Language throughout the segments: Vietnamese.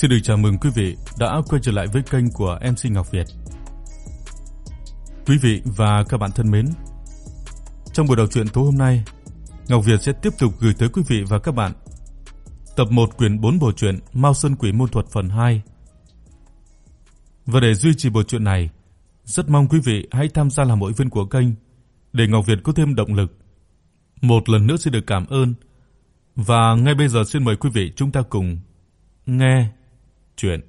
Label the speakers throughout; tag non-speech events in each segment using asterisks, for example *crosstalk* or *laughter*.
Speaker 1: Xin được chào mừng quý vị đã quay trở lại với kênh của MC Ngọc Việt. Quý vị và các bạn thân mến, trong buổi đọc truyện tối hôm nay, Ngọc Việt sẽ tiếp tục gửi tới quý vị và các bạn tập 1 quyển 4 bộ truyện Mao Sơn Quỷ Môn Thuật phần 2. Và để duy trì bộ truyện này, rất mong quý vị hãy tham gia làm hội viên của kênh để Ngọc Việt có thêm động lực. Một lần nữa xin được cảm ơn. Và ngay bây giờ xin mời quý vị chúng ta cùng nghe truyện.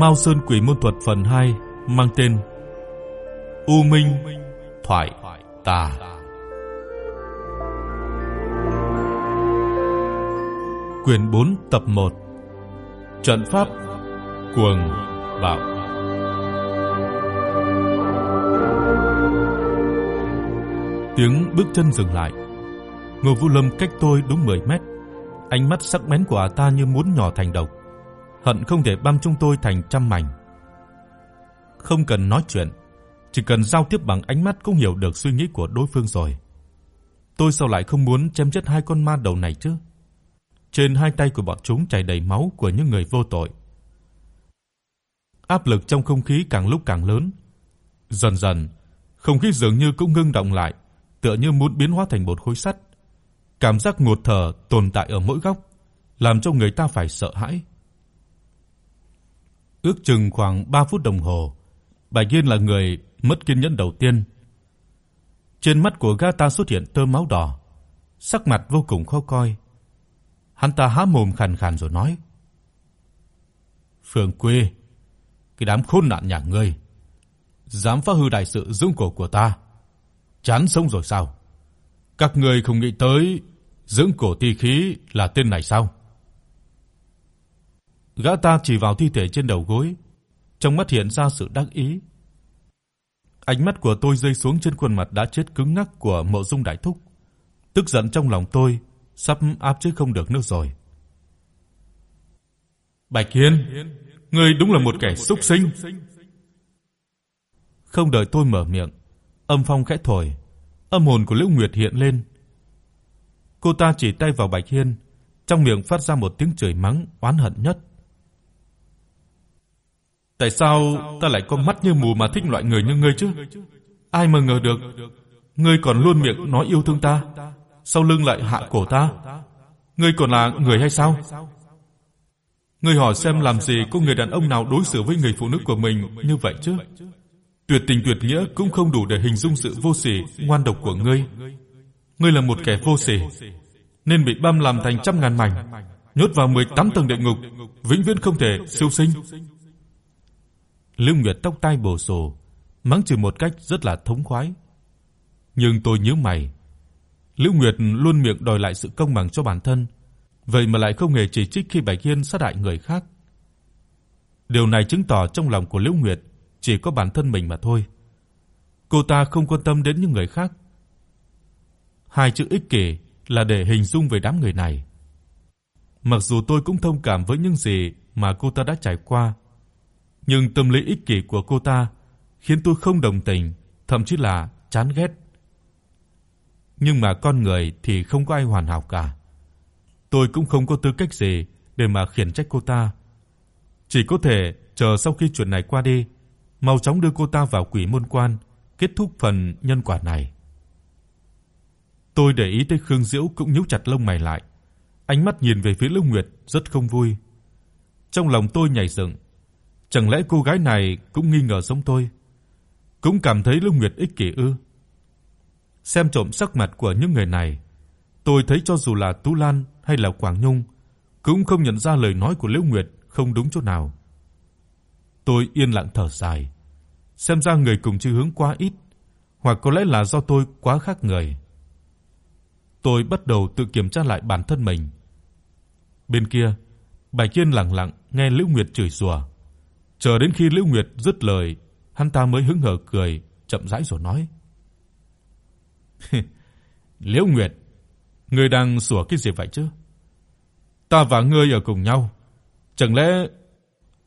Speaker 1: Mao Sơn Quỷ môn thuật phần 2 mang tên U Minh Thoại Tà. Quyển 4 tập 1 Trận pháp cuồng bạo. Tiếng bước chân dừng lại. Ngô Vũ Lâm cách tôi đúng 10 mét. Ánh mắt sắc bén của ta như muốn nhỏ thành độc, hận không thể băm chúng tôi thành trăm mảnh. Không cần nói chuyện, chỉ cần giao tiếp bằng ánh mắt cũng hiểu được suy nghĩ của đối phương rồi. Tôi sao lại không muốn chém chết hai con ma đầu này chứ? Trên hai tay của bọn chúng chảy đầy máu của những người vô tội. Áp lực trong không khí càng lúc càng lớn. Dần dần, không khí dường như cũng ngưng động lại, tựa như muốn biến hóa thành một khối sắt. Cảm giác ngột thở tồn tại ở mỗi góc, làm cho người ta phải sợ hãi. Ước chừng khoảng 3 phút đồng hồ, Bạch Yên là người mất kiên nhẫn đầu tiên. Trên mắt của gã ta xuất hiện tơ máu đỏ, sắc mặt vô cùng khó coi. Hắn ta há mồm khàn khàn rồi nói: "Phương Quê, cái đám khốn nạn nhà ngươi, dám phá hư đại sự dưỡng cổ của ta, chán sống rồi sao? Các ngươi không nghĩ tới dưỡng cổ ti khí là tên này sao?" Gã ta chỉ vào thi thể trên đầu gối, trong mắt hiện ra sự đắc ý. Ánh mắt của tôi rơi xuống trên khuôn mặt đã chết cứng ngắc của Mộ Dung đại thúc. Tức giận trong lòng tôi sắp áp chế không được nữa rồi. Bạch Hiên, ngươi đúng là một kẻ xúc sinh. Không đợi tôi mở miệng, âm phong khẽ thổi, âm hồn của Lữ Nguyệt hiện lên. Cô ta chỉ tay vào Bạch Hiên, trong miệng phát ra một tiếng chửi mắng oán hận nhất. Tại sao ta lại có mắt như mù mà thích loại người như ngươi chứ? Ai mà ngờ được, ngươi còn luôn miệng nói yêu thương ta, sau lưng lại hạ cổ ta. Ngươi còn là người hay sao? Ngươi hỏi xem làm gì có người đàn ông nào đối xử với người phụ nữ của mình như vậy chứ? Tuyệt tình tuyệt nghĩa cũng không đủ để hình dung sự vô sỉ, ngoan độc của ngươi. Ngươi là một kẻ vô sỉ, nên bị băm làm thành trăm ngàn mảnh, nhốt vào 18 tầng địa ngục, vĩnh viễn không thể siêu sinh. Lương Nguyệt tóc tai bổ sồ, mắng chửi một cách rất là thống khoái. Nhưng tôi nhíu mày. Lưu Nguyệt luôn miệng đòi lại sự công bằng cho bản thân, vậy mà lại không hề chỉ trích khi Bạch Hiên sát hại người khác. Điều này chứng tỏ trong lòng của Lưu Nguyệt chỉ có bản thân mình mà thôi. Cô ta không quan tâm đến những người khác. Hai chữ ích kỷ là để hình dung về đám người này. Mặc dù tôi cũng thông cảm với những gì mà cô ta đã trải qua, nhưng tâm lý ích kỷ của cô ta khiến tôi không đồng tình, thậm chí là chán ghét. Nhưng mà con người thì không có ai hoàn hảo cả. Tôi cũng không có tư cách gì để mà khiển trách cô ta. Chỉ có thể chờ sau khi chuyện này qua đi, mau chóng đưa cô ta vào Quỷ môn quan, kết thúc phần nhân quả này. Tôi để ý tới Khương Diễu cũng nhíu chặt lông mày lại, ánh mắt nhìn về phía Lưu Nguyệt rất không vui. Trong lòng tôi nhảy dựng, Chẳng lẽ cô gái này cũng nghi ngờ giống tôi, cũng cảm thấy Lưu Nguyệt ích kỷ ư? Xem trộm sắc mặt của những người này, tôi thấy cho dù là Tú Lan hay là Quảng Nhung cũng không nhận ra lời nói của Liễu Nguyệt không đúng chỗ nào. Tôi yên lặng thở dài, xem ra người cùng chí hướng quá ít, hoặc có lẽ là do tôi quá khác người. Tôi bắt đầu tự kiểm tra lại bản thân mình. Bên kia, Bạch Kiên lặng lặng nghe Liễu Nguyệt chửi rủa. Chờ đến khi Liễu Nguyệt dứt lời, hắn ta mới hứng hờ cười, chậm rãi rồi nói: *laughs* "Liễu Nguyệt, ngươi đang sủa cái gì vậy chứ? Ta và ngươi ở cùng nhau, Chẳng lẽ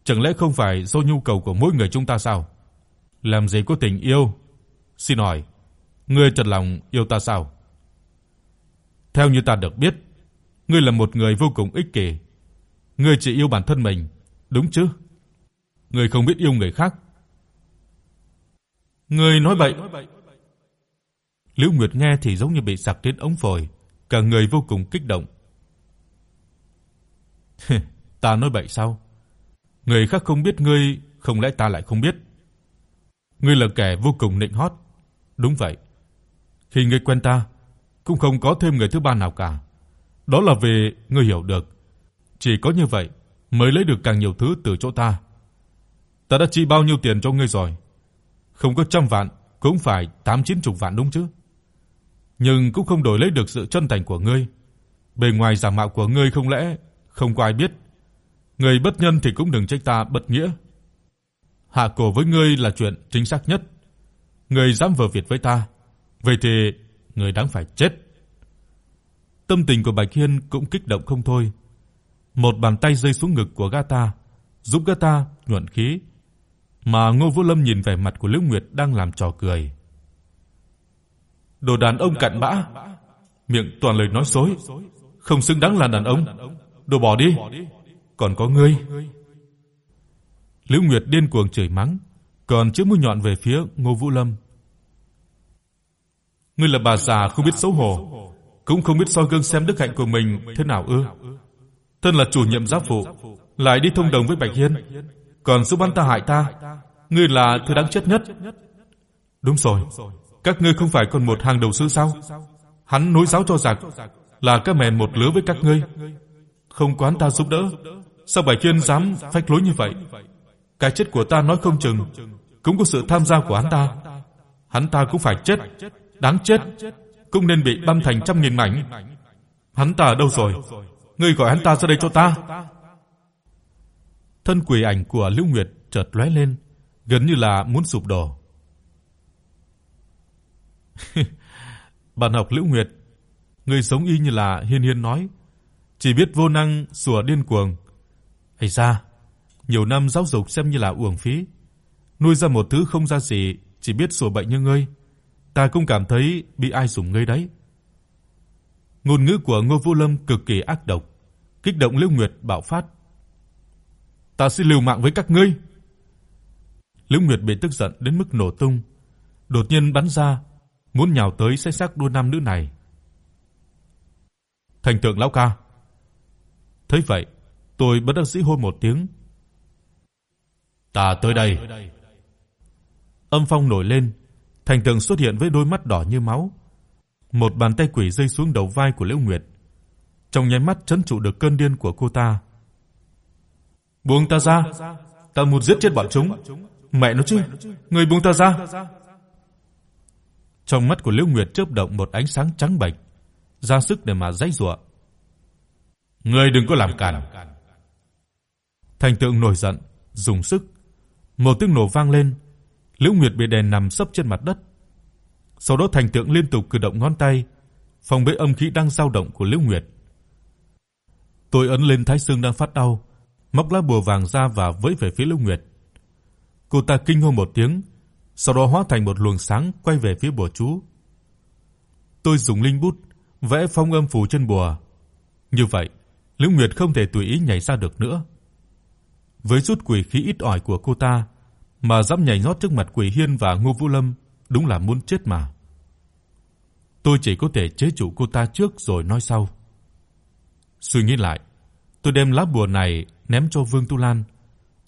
Speaker 1: chẳng lẽ không phải do nhu cầu của mỗi người chúng ta sao? Làm gì có tình yêu? Xin hỏi, ngươi thật lòng yêu ta sao? Theo như ta được biết, ngươi là một người vô cùng ích kỷ. Ngươi chỉ yêu bản thân mình, đúng chứ? Ngươi không biết yêu người khác. Ngươi nói bậy. Lưu Nguyệt nghe thì giống như bị sặc đến ống phổi, cả người vô cùng kích động. *laughs* ta nói bậy sao? Người khác không biết ngươi, không lẽ ta lại không biết? Ngươi là kẻ vô cùng nịnh hót. Đúng vậy. Khi ngươi quen ta, cũng không có thêm người thứ ba nào cả. Đó là vì ngươi hiểu được, chỉ có như vậy mới lấy được càng nhiều thứ từ chỗ ta. Ta đã chi bao nhiêu tiền cho ngươi rồi? Không có trăm vạn cũng phải tám chín chục vạn đúng chứ? Nhưng cũng không đổi lấy được sự chân thành của ngươi. Bề ngoài giả mạo của ngươi không lẽ không có ai biết? Người bất nhân thì cũng đừng trách ta bất nghĩa. Hạ cổ với ngươi là chuyện chính xác nhất. Ngươi dám vờ việt với ta, vậy thì ngươi đáng phải chết. Tâm tình của Bạch Hiên cũng kích động không thôi. Một bàn tay rơi xuống ngực của Gata, ta, giúp Gata ta nhuận khí, mà Ngô Vũ Lâm nhìn vẻ mặt của Liễu Nguyệt đang làm trò cười. Đồ đàn ông cặn bã, miệng toàn lời nói dối, không xứng đáng là đàn ông. Đồ bỏ đi. Còn có ngươi. Lữ Nguyệt điên cuồng chửi mắng, còn chĩa mũi nhọn về phía Ngô Vũ Lâm. Ngươi là bà già không biết xấu hổ, cũng không biết soi gương xem đức hạnh của mình thế nào ư? Thân là chủ nhiệm giáp phụ, lại đi thông đồng với Bạch Hiên, còn giúp hắn ta hại ta, ngươi là thứ đáng chết nhất. Đúng rồi, các ngươi không phải còn một hàng đầu sư sao? Hắn nối giáo cho giặc, là các mèn một lứa với các ngươi. Không quán ta giúp đỡ, sao Bạch chuyên dám phách lối như vậy? Cái chết của ta nói không chừng cũng có sự tham gia của hắn ta. Hắn ta cũng phải chết, đáng chết, cũng nên bị băm thành trăm nghìn mảnh. Hắn ta đâu rồi? Ngươi gọi hắn ta ra đây cho ta. Thân quỷ ảnh của Lưu Nguyệt chợt lóe lên, gần như là muốn sụp đổ. *laughs* Bạn học Lữ Nguyệt, ngươi giống y như là Hiên Hiên nói, chỉ biết vô năng sủa điên cuồng. Hay ra, nhiều năm giáo dục xem như là uổng phí. Nuôi ra một thứ không ra gì, chỉ biết sủa bệnh như ngươi, ta cũng cảm thấy bị ai dùng ngươi đấy. Ngôn ngữ của Ngô Vũ Lâm cực kỳ ác độc, kích động Lưu Nguyệt bạo phát. Ta sẽ liều mạng với các ngươi. Lưu Nguyệt bị tức giận đến mức nổ tung, đột nhiên bắn ra, muốn nhào tới xé xác đôi nam nữ này. Thành tượng lão ca. Thấy vậy, tôi bất đắc dĩ hô một tiếng. Ta tới đây. Âm phong nổi lên, thành tượng xuất hiện với đôi mắt đỏ như máu. Một bàn tay quỷ rơi xuống đầu vai của Liễu Nguyệt, trong nháy mắt trấn trụ được cơn điên của cô ta. "Buông ta ra, ta muốn giết chết bọn chúng." Mẹ nó chứ, người buông ta ra. Trong mắt của Liễu Nguyệt chớp động một ánh sáng trắng bệch, ra sức để mà giãy giụa. "Ngươi đừng có làm cản." Thành tượng nổi giận, dùng sức, một tiếng nổ vang lên, Liễu Nguyệt bị đè nằm sấp trên mặt đất. Sau đó thành tượng liên tục cử động ngón tay, phòng bế âm khí đang dao động của Liễu Nguyệt. Tôi ấn lên thái xương đang phát đau, móc lá bùa vàng ra và vẫy về phía Liễu Nguyệt. Cô ta kinh hô một tiếng, sau đó hóa thành một luồng sáng quay về phía bùa chú. Tôi dùng linh bút vẽ phong âm phù trên bùa. Như vậy, Lữ Nguyệt không thể tùy ý nhảy ra được nữa. Với chút quỷ khí ít ỏi của cô ta, mà dám nhảy nhót trước mặt Quỷ Hiên và Ngô Vũ Lâm, đúng là muốn chết mà. Tôi chỉ có thể chế trụ cô ta trước rồi nói sau. Suy nghĩ lại, tôi đem lá bùa này ném cho Vương Tu Lan,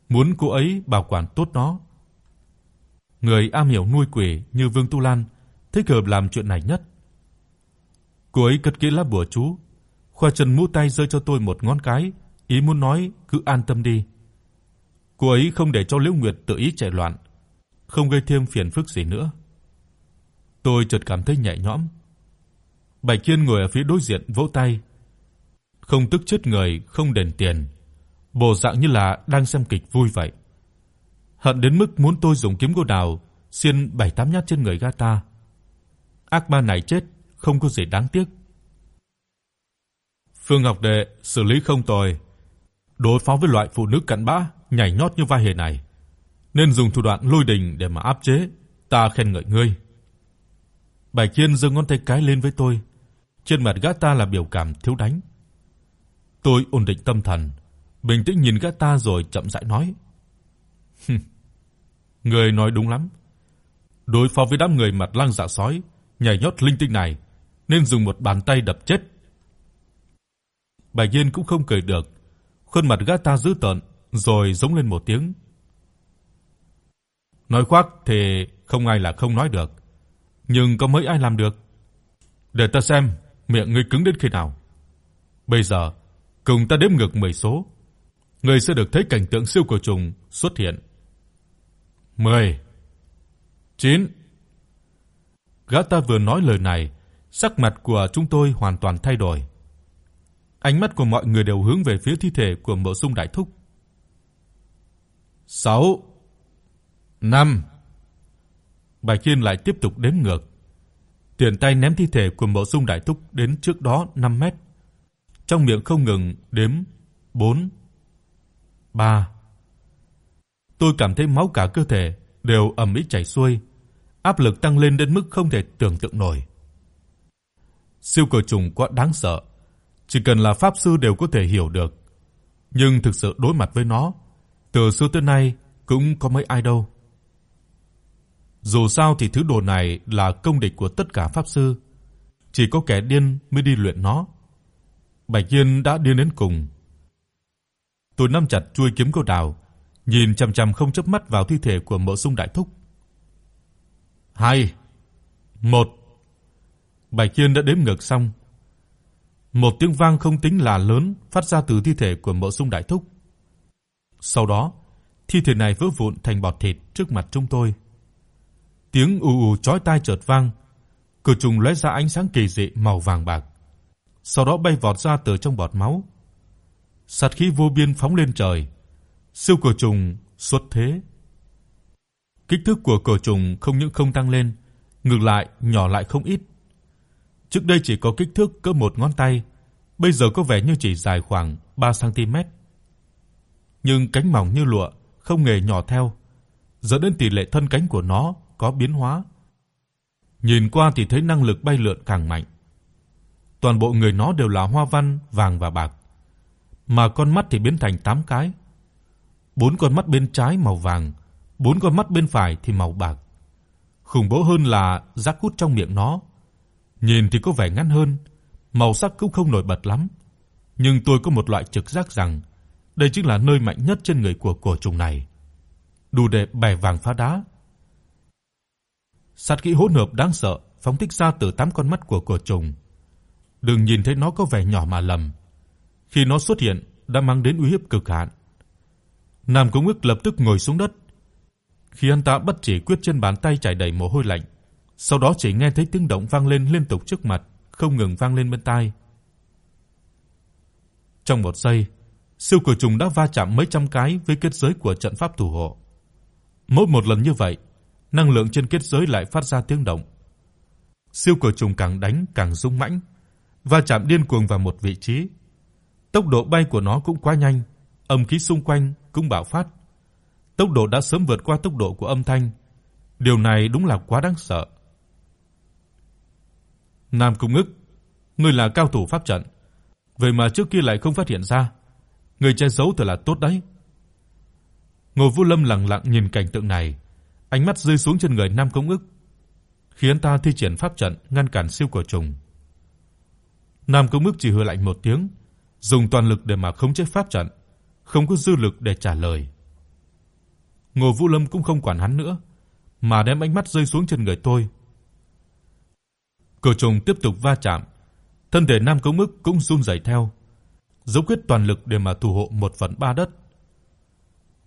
Speaker 1: muốn cô ấy bảo quản tốt nó. Người am hiểu nuôi quỷ như Vương Tu Lan thích hợp làm chuyện này nhất. Cô ấy cất kỹ lá bùa chú, khoa chân mũ tay rơi cho tôi một ngón cái, ý muốn nói cứ an tâm đi. Cô ấy không để cho Liễu Nguyệt tự ý chạy loạn, không gây thêm phiền phức gì nữa. Tôi chợt cảm thấy nhẹ nhõm. Bạch Kiên ngồi ở phía đối diện vỗ tay. Không tức chết người, không đền tiền, bộ dạng như là đang xem kịch vui vậy. Hận đến mức muốn tôi dùng kiếm gỗ đào xiên bảy tám nhát trên người gã ta. Ác ma này chết, không có gì đáng tiếc. Phương Ngọc Đệ xử lý không tồi. Đối phó với loại phụ nữ cặn bã, nhảy nhót như vai hề này, nên dùng thủ đoạn lôi đình để mà áp chế, ta khen ngợi ngươi." Bạch Kiên giơ ngón tay cái lên với tôi. Trên mặt gã ta là biểu cảm thiếu đánh. Tôi ổn định tâm thần, bình tĩnh nhìn gã ta rồi chậm rãi nói: "Ngươi nói đúng lắm. Đối phó với đám người mặt lăng dạ sói, nhảy nhót linh tinh này, nên dùng một bàn tay đập chết." Bạch Yên cũng không cười được, khuôn mặt gã ta dữ tợn rồi giống lên một tiếng. Nói khoác thì không ai là không nói được, nhưng có mấy ai làm được. Để ta xem miệng ngươi cứng đến khi nào. Bây giờ, cùng ta đếm ngược 10 số, ngươi sẽ được thấy cảnh tượng siêu cổ trùng xuất hiện. 10 9 Gã ta vừa nói lời này, sắc mặt của chúng tôi hoàn toàn thay đổi. Ánh mắt của mọi người đều hướng về phía thi thể của Mộ Dung Đại Thúc. 6 5 Bạch Kiên lại tiếp tục đếm ngược. Tiền tay ném thi thể của Mộ Dung Đại Thúc đến trước đó 5 mét. Trong miệng không ngừng đếm 4 3 Tôi cảm thấy máu cả cơ thể đều ầm ĩ chảy xuôi, áp lực tăng lên đến mức không thể tưởng tượng nổi. Siêu cờ trùng quá đáng sợ, chỉ cần là pháp sư đều có thể hiểu được, nhưng thực sự đối mặt với nó, từ xưa tới nay cũng có mấy ai đâu. Dù sao thì thứ đồ này là công địch của tất cả pháp sư, chỉ có kẻ điên mới đi luyện nó. Bạch Yên đã điên đến cùng. Tôi nắm chặt chuôi kiếm câu đào, nhìn chằm chằm không chớp mắt vào thi thể của Mộ Dung đại thúc. 2 1 Bạch Kiên đã đếm ngược xong. Một tiếng vang không tính là lớn phát ra từ thi thể của Mộ Dung đại thúc. Sau đó, thi thể này vỡ vụn thành bọt thịt trước mặt chúng tôi. Tiếng ù ù chói tai chợt vang, cự trùng lóe ra ánh sáng kỳ dị màu vàng bạc. Sau đó bay vọt ra từ trong bọt máu. Sát khí vô biên phóng lên trời. Siêu cổ trùng xuất thế. Kích thước của cổ trùng không những không tăng lên, ngược lại nhỏ lại không ít. Trước đây chỉ có kích thước cỡ một ngón tay, bây giờ có vẻ như chỉ dài khoảng 3 cm. Nhưng cánh mỏng như lụa, không hề nhỏ theo, dẫn đến tỷ lệ thân cánh của nó có biến hóa. Nhìn qua thì thấy năng lực bay lượn càng mạnh. Toàn bộ người nó đều là hoa văn vàng và bạc, mà con mắt thì biến thành 8 cái. Bốn con mắt bên trái màu vàng, bốn con mắt bên phải thì màu bạc. Khủng bố hơn là rác hút trong miệng nó. Nhìn thì có vẻ ngắn hơn, màu sắc cũng không nổi bật lắm, nhưng tôi có một loại trực giác rằng đây chính là nơi mạnh nhất trên người của cổ trùng này. Đủ để bẻ vàng phá đá. Sát khí hỗn hợp đáng sợ phóng thích ra từ tám con mắt của cổ trùng. Đừng nhìn thấy nó có vẻ nhỏ mà lầm. Khi nó xuất hiện đã mang đến uy hiếp cực hạn. Nam Công Ngức lập tức ngồi xuống đất. Khi anh ta bất chỉ quyết trên bàn tay chảy đầy mồ hôi lạnh, sau đó chỉ nghe thấy tiếng động vang lên liên tục trước mặt, không ngừng vang lên bên tai. Trong một giây, siêu cổ trùng đã va chạm mấy trăm cái với kết giới của trận pháp thủ hộ. Mỗi một lần như vậy, năng lượng trên kết giới lại phát ra tiếng động. Siêu cổ trùng càng đánh càng dũng mãnh, va chạm điên cuồng vào một vị trí. Tốc độ bay của nó cũng quá nhanh, âm khí xung quanh cũng bạo phát. Tốc độ đã sớm vượt qua tốc độ của âm thanh. Điều này đúng là quá đáng sợ. Nam Cung Ngức, ngươi là cao thủ pháp trận, vậy mà trước kia lại không phát hiện ra. Ngươi che giấu thật là tốt đấy. Ngô Vũ Lâm lặng lặng nhìn cảnh tượng này, ánh mắt rơi xuống trên người Nam Công Ức, khiến ta thi triển pháp trận ngăn cản siêu cổ trùng. Nam Công Ức chỉ hừ lạnh một tiếng, dùng toàn lực để mà khống chế pháp trận, không có dư lực để trả lời. Ngô Vũ Lâm cũng không quản hắn nữa, mà đem ánh mắt rơi xuống trên người tôi. Cổ trùng tiếp tục va chạm, thân thể Nam cống Ức cũng run rẩy theo, dốc hết toàn lực để mà thủ hộ một phần ba đất.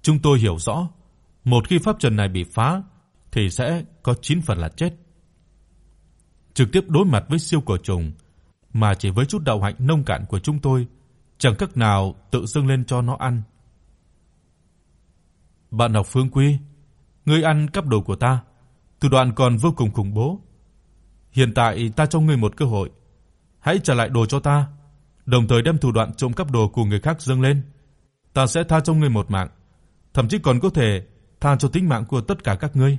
Speaker 1: Chúng tôi hiểu rõ, một khi pháp trận này bị phá thì sẽ có 9 phần là chết. Trực tiếp đối mặt với siêu cổ trùng mà chỉ với chút đạo hạnh nông cạn của chúng tôi, chẳng cách nào tự dâng lên cho nó ăn. Bạn học Phương Quy, ngươi ăn cắp đồ của ta, thủ đoạn còn vô cùng khủng bố. Hiện tại ta cho ngươi một cơ hội, hãy trả lại đồ cho ta, đồng thời đem thủ đoạn trộm cắp đồ của người khác dâng lên. ta sẽ tha cho ngươi một mạng, thậm chí còn có thể tha cho tính mạng của tất cả các ngươi."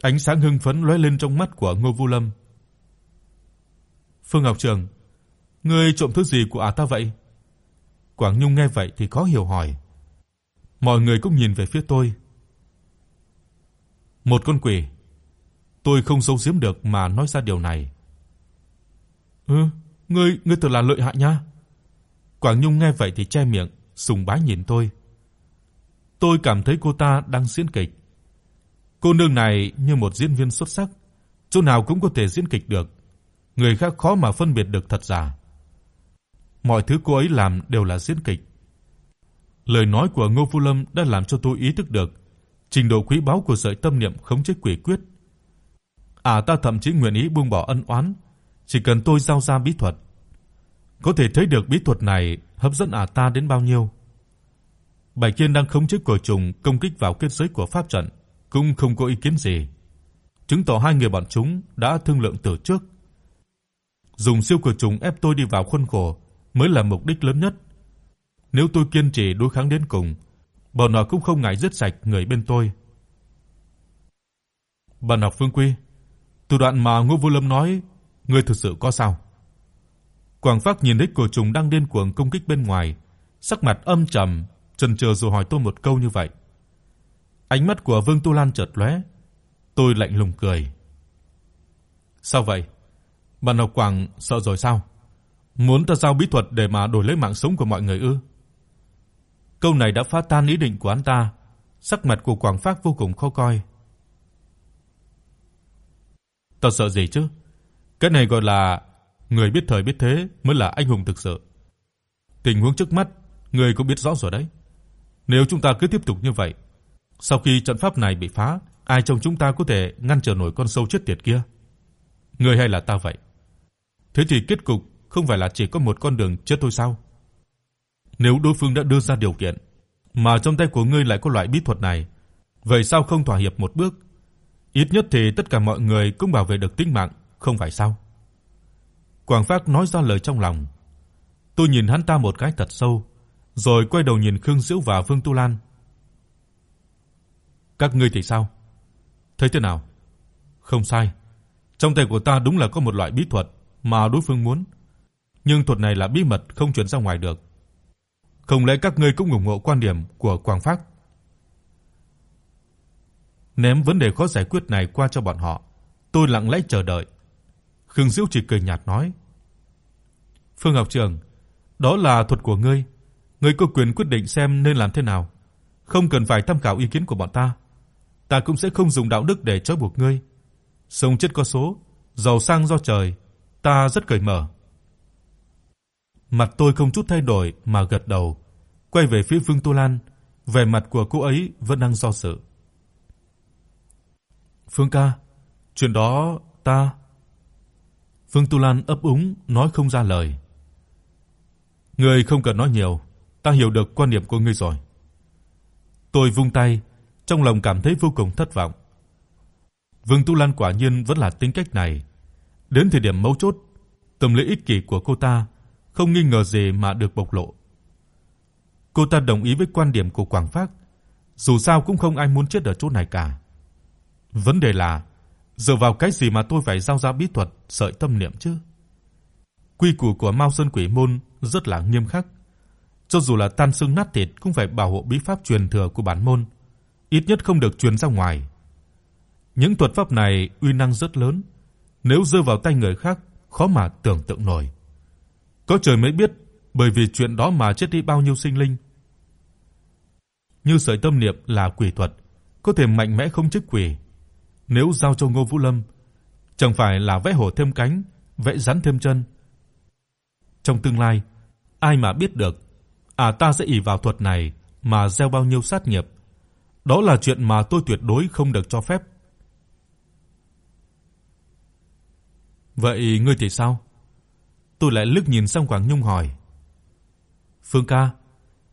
Speaker 1: Ánh sáng hưng phấn lóe lên trong mắt của Ngô Vũ Lâm. "Phương Ngọc Trường, ngươi trộm thứ gì của ả ta vậy?" Quảng Nhung nghe vậy thì khó hiểu hỏi. Mọi người cũng nhìn về phía tôi. Một con quỷ. Tôi không giấu giếm được mà nói ra điều này. "Ừ, ngươi ngươi thật là lợi hại nha." Quảng Nhung nghe vậy thì che miệng, sùng bái nhìn tôi. Tôi cảm thấy cô ta đang diễn kịch. Cô nương này như một diễn viên xuất sắc, chỗ nào cũng có thể diễn kịch được, người khác khó mà phân biệt được thật giả. Mọi thứ cô ấy làm đều là diễn kịch. Lời nói của Ngô Phu Lâm đã làm cho tôi ý thức được trình độ quý báu của sợi tâm niệm khống chế quỷ quyết. À ta thậm chí nguyện ý buông bỏ ân oán, chỉ cần tôi giao ra bí thuật. Có thể thấy được bí thuật này hấp dẫn à ta đến bao nhiêu. Bạch Kiên đang khống chế cổ trùng công kích vào kết giới của pháp trận, cũng không có ý kiến gì, chứng tỏ hai người bọn chúng đã thương lượng từ trước. Dùng siêu cổ trùng ép tôi đi vào khuôn khổ mới là mục đích lớn nhất. Nếu tôi kiên trì đối kháng đến cùng, bọn họ cũng không ngại giết sạch người bên tôi. Bạn học Phương Quy, thủ đoạn mà Ngô Vô Lâm nói, ngươi thực sự có sao? Quảng Phác nhìn thấy cổ trùng đang điên cuồng công kích bên ngoài, sắc mặt âm trầm, chần chờ rồi hỏi tôi một câu như vậy. Ánh mắt của Vương Tu Lan chợt lóe, tôi lạnh lùng cười. Sao vậy? Bạn học Quảng sợ rồi sao? Muốn ta giao bí thuật để mà đổi lấy mạng sống của mọi người ư? Câu này đã phá tan ý định của hắn ta, sắc mặt của Quảng Phác vô cùng khó coi. Ta sợ gì chứ? Cái này gọi là người biết thời biết thế mới là anh hùng thực sự. Tình huống trước mắt, người cũng biết rõ rồi đấy. Nếu chúng ta cứ tiếp tục như vậy, sau khi trận pháp này bị phá, ai trong chúng ta có thể ngăn trở nổi con sâu chết tiệt kia? Người hay là ta vậy? Thế thì kết cục không phải là chỉ có một con đường chết thôi sao? Nếu đối phương đã đưa ra điều kiện, mà trong tay của ngươi lại có loại bí thuật này, vậy sao không thỏa hiệp một bước? Ít nhất thì tất cả mọi người cũng bảo vệ được tính mạng, không phải sao? Quảng Phác nói ra lời trong lòng. Tôi nhìn hắn ta một cái thật sâu, rồi quay đầu nhìn Khương Diễu và Vương Tu Lan. Các ngươi thì sao? Thấy thế nào? Không sai. Trong tay của ta đúng là có một loại bí thuật mà đối phương muốn, nhưng thuật này là bí mật không truyền ra ngoài được. Không lẽ các ngươi cũng ủng hộ quan điểm của Quang Phác? Ném vấn đề khó giải quyết này qua cho bọn họ, tôi lặng lẽ chờ đợi. Khương Diễu chỉ cười nhạt nói: "Phương học Trường, đó là thuật của ngươi, ngươi có quyền quyết định xem nên làm thế nào, không cần phải tham khảo ý kiến của bọn ta. Ta cũng sẽ không dùng đạo đức để trói buộc ngươi. Sống chết có số, giàu sang do trời, ta rất cởi mở." Mặt tôi không chút thay đổi mà gật đầu, quay về phía Vương Tu Lan, vẻ mặt của cô ấy vẫn đang do dự. "Phương ca, chuyện đó ta..." Vương Tu Lan ấp úng nói không ra lời. "Ngươi không cần nói nhiều, ta hiểu được quan điểm của ngươi rồi." Tôi vung tay, trong lòng cảm thấy vô cùng thất vọng. Vương Tu Lan quả nhiên vẫn là tính cách này. Đến thời điểm mấu chốt, tâm lý ích kỷ của cô ta không nghi ngờ gì mà được bộc lộ. Cô ta đồng ý với quan điểm của Quảng Phác, dù sao cũng không ai muốn chết ở chỗ này cả. Vấn đề là dựa vào cái gì mà tôi phải giao ra bí thuật sợi tâm niệm chứ? Quy củ của Mao Sơn Quỷ môn rất là nghiêm khắc, cho dù là tan xương nát thịt cũng phải bảo hộ bí pháp truyền thừa của bản môn, ít nhất không được truyền ra ngoài. Những thuật pháp này uy năng rất lớn, nếu rơi vào tay người khác khó mà tưởng tượng nổi. Có trời mới biết, bởi vì chuyện đó mà chết đi bao nhiêu sinh linh. Như sợi tâm niệm là quỷ thuật, có thể mạnh mẽ không chức quỷ. Nếu giao cho Ngô Vũ Lâm, chẳng phải là vẽ hổ thêm cánh, vẽ rắn thêm chân. Trong tương lai, ai mà biết được, à ta sẽ ỷ vào thuật này mà gieo bao nhiêu sát nghiệp. Đó là chuyện mà tôi tuyệt đối không được cho phép. Vậy ngươi thì sao? Tôi lại lướt nhìn sang Quảng Nhung hỏi: "Phương ca,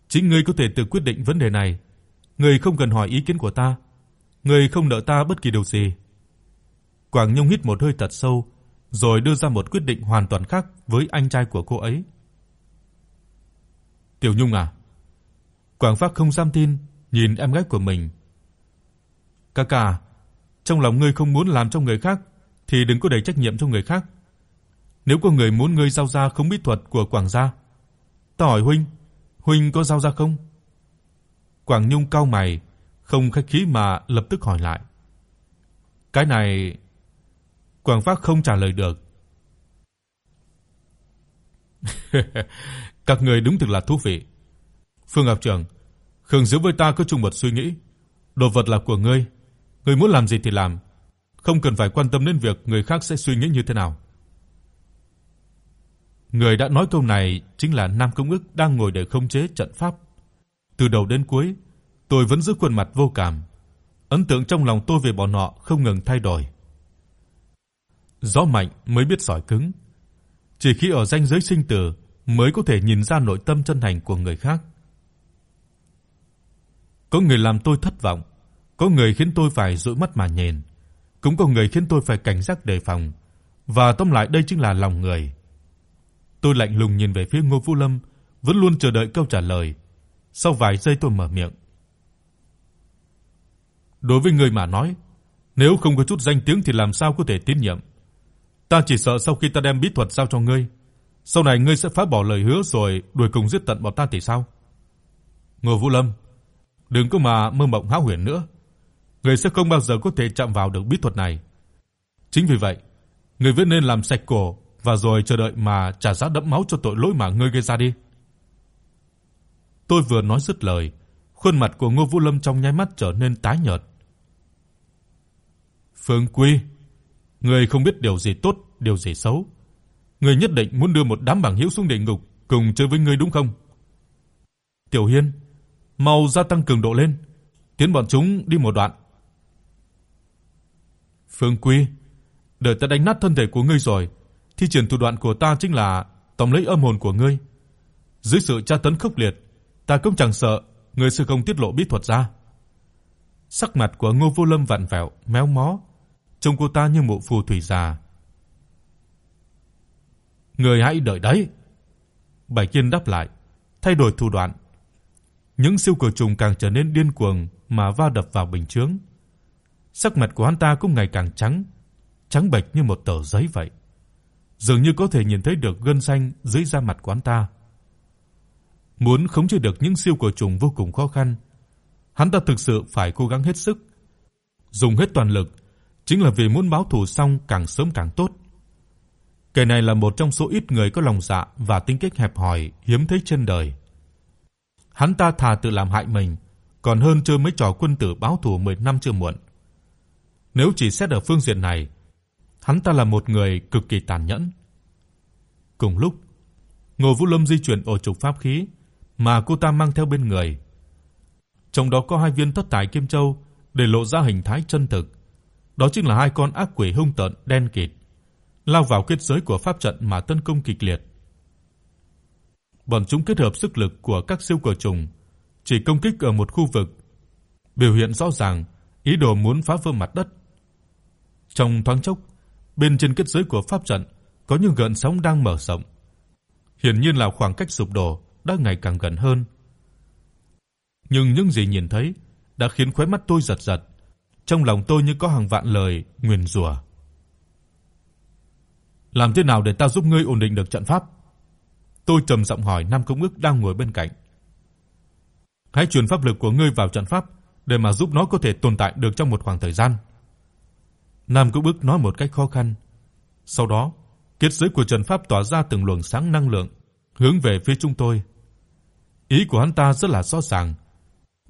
Speaker 1: chính ngươi có thể tự quyết định vấn đề này, ngươi không cần hỏi ý kiến của ta, ngươi không nợ ta bất kỳ điều gì." Quảng Nhung hít một hơi thật sâu, rồi đưa ra một quyết định hoàn toàn khác với anh trai của cô ấy. Tiểu Nhung à? Quảng Phác không dám tin, nhìn em gái của mình. Ca ca, trong lòng ngươi không muốn làm cho người khác thì đừng có đẩy trách nhiệm cho người khác. Nếu có người muốn ngươi giao ra không bí thuật của Quảng gia, ta hỏi huynh, huynh có giao ra không? Quảng Nhung cau mày, không khách khí mà lập tức hỏi lại. Cái này Quảng Phác không trả lời được. *laughs* Các người đúng thực là thú vị. Phương Ngọc Trưởng, Khương dữ với ta cứ chung một suy nghĩ, đồ vật là của ngươi, ngươi muốn làm gì thì làm, không cần phải quan tâm đến việc người khác sẽ suy nghĩ như thế nào. Người đã nói câu này chính là Nam Công Ức đang ngồi để khống chế trận pháp. Từ đầu đến cuối, tôi vẫn giữ khuôn mặt vô cảm. Ấn tượng trong lòng tôi về bọn họ không ngừng thay đổi. Gió mạnh mới biết sỏi cứng. Chỉ khi ở ranh giới sinh tử mới có thể nhìn ra nội tâm chân thành của người khác. Có người làm tôi thất vọng, có người khiến tôi phải dụi mắt mà nhìn, cũng có người khiến tôi phải cảnh giác đề phòng, và tóm lại đây chính là lòng người. Tôi lạnh lùng nhìn về phía Ngô Vũ Lâm, vẫn luôn chờ đợi câu trả lời. Sau vài giây tôi mở miệng. Đối với người mà nói, nếu không có chút danh tiếng thì làm sao có thể tín nhiệm? Ta chỉ sợ sau khi ta đem bí thuật giao cho ngươi, sau này ngươi sẽ phá bỏ lời hứa rồi đuổi cùng giết tận bọn ta thì sao? Ngô Vũ Lâm, đừng có mà mơ mộng hão huyền nữa. Ngươi sẽ không bao giờ có thể chạm vào được bí thuật này. Chính vì vậy, ngươi vẫn nên làm sạch cổ và rồi chờ đợi mà trả giá đẫm máu cho tội lỗi mà ngươi gây ra đi. Tôi vừa nói dứt lời, khuôn mặt của Ngô Vũ Lâm trong nháy mắt trở nên tái nhợt. Phương Quy, ngươi không biết điều gì tốt, điều gì xấu. Ngươi nhất định muốn đưa một đám bằng hữu xuống địa ngục cùng chơi với ngươi đúng không? Tiểu Hiên, mau gia tăng cường độ lên, tiến bọn chúng đi một đoạn. Phương Quy, đợi ta đánh nát thân thể của ngươi rồi, thi triển thủ đoạn của ta chính là tóm lấy âm hồn của ngươi. Dưới sự tra tấn khốc liệt, ta cũng chẳng sợ ngươi sẽ không tiết lộ bí thuật ra. Sắc mặt của Ngô Vô Lâm vặn vẹo, méo mó, trông cô ta như một phù thủy già. "Ngươi hãy đợi đấy." Bạch Kiên đáp lại, thay đổi thủ đoạn. Những siêu cử trùng càng trở nên điên cuồng mà va đập vào bình chướng. Sắc mặt của hắn ta cũng ngày càng trắng, trắng bệch như một tờ giấy vậy dường như có thể nhìn thấy được gân xanh dưới da mặt quán ta. Muốn khống chế được những siêu cổ trùng vô cùng khó khăn, hắn ta thực sự phải cố gắng hết sức, dùng hết toàn lực, chính là vì muốn báo thù xong càng sớm càng tốt. Kẻ này là một trong số ít người có lòng dạ và tính cách hẹp hòi hiếm thấy trên đời. Hắn ta thà tự làm hại mình, còn hơn chơi mấy trò quân tử báo thù 10 năm chưa muộn. Nếu chỉ xét ở phương diện này, hắn ta là một người cực kỳ tàn nhẫn. Cùng lúc, Ngô Vũ Lâm di chuyển ổ trục pháp khí mà cô ta mang theo bên người. Trong đó có hai viên thất thải kim châu để lộ ra hình thái chân thực. Đó chính là hai con ác quỷ hung tợn đen kịt, lao vào kết giới của pháp trận mà tấn công kịch liệt. Bọn chúng kết hợp sức lực của các siêu cờ trùng, chỉ công kích ở một khu vực, biểu hiện rõ ràng ý đồ muốn phá vỡ mặt đất. Trong thoáng chốc, bên trên kết giới của pháp trận có những gợn sóng đang mở rộng. Hiển nhiên là khoảng cách sụp đổ đã ngày càng gần hơn. Nhưng những gì nhìn thấy đã khiến khóe mắt tôi giật giật, trong lòng tôi như có hàng vạn lời nguyền rủa. Làm thế nào để ta giúp ngươi ổn định được trận pháp? Tôi trầm giọng hỏi Nam Công Ngức đang ngồi bên cạnh. Hãy truyền pháp lực của ngươi vào trận pháp để mà giúp nó có thể tồn tại được trong một khoảng thời gian. Nam Cúc Bức nói một cách khó khăn. Sau đó, kết giới của Trần Pháp tỏa ra từng luồng sáng năng lượng hướng về phía chúng tôi. Ý của hắn ta rất là rõ ràng.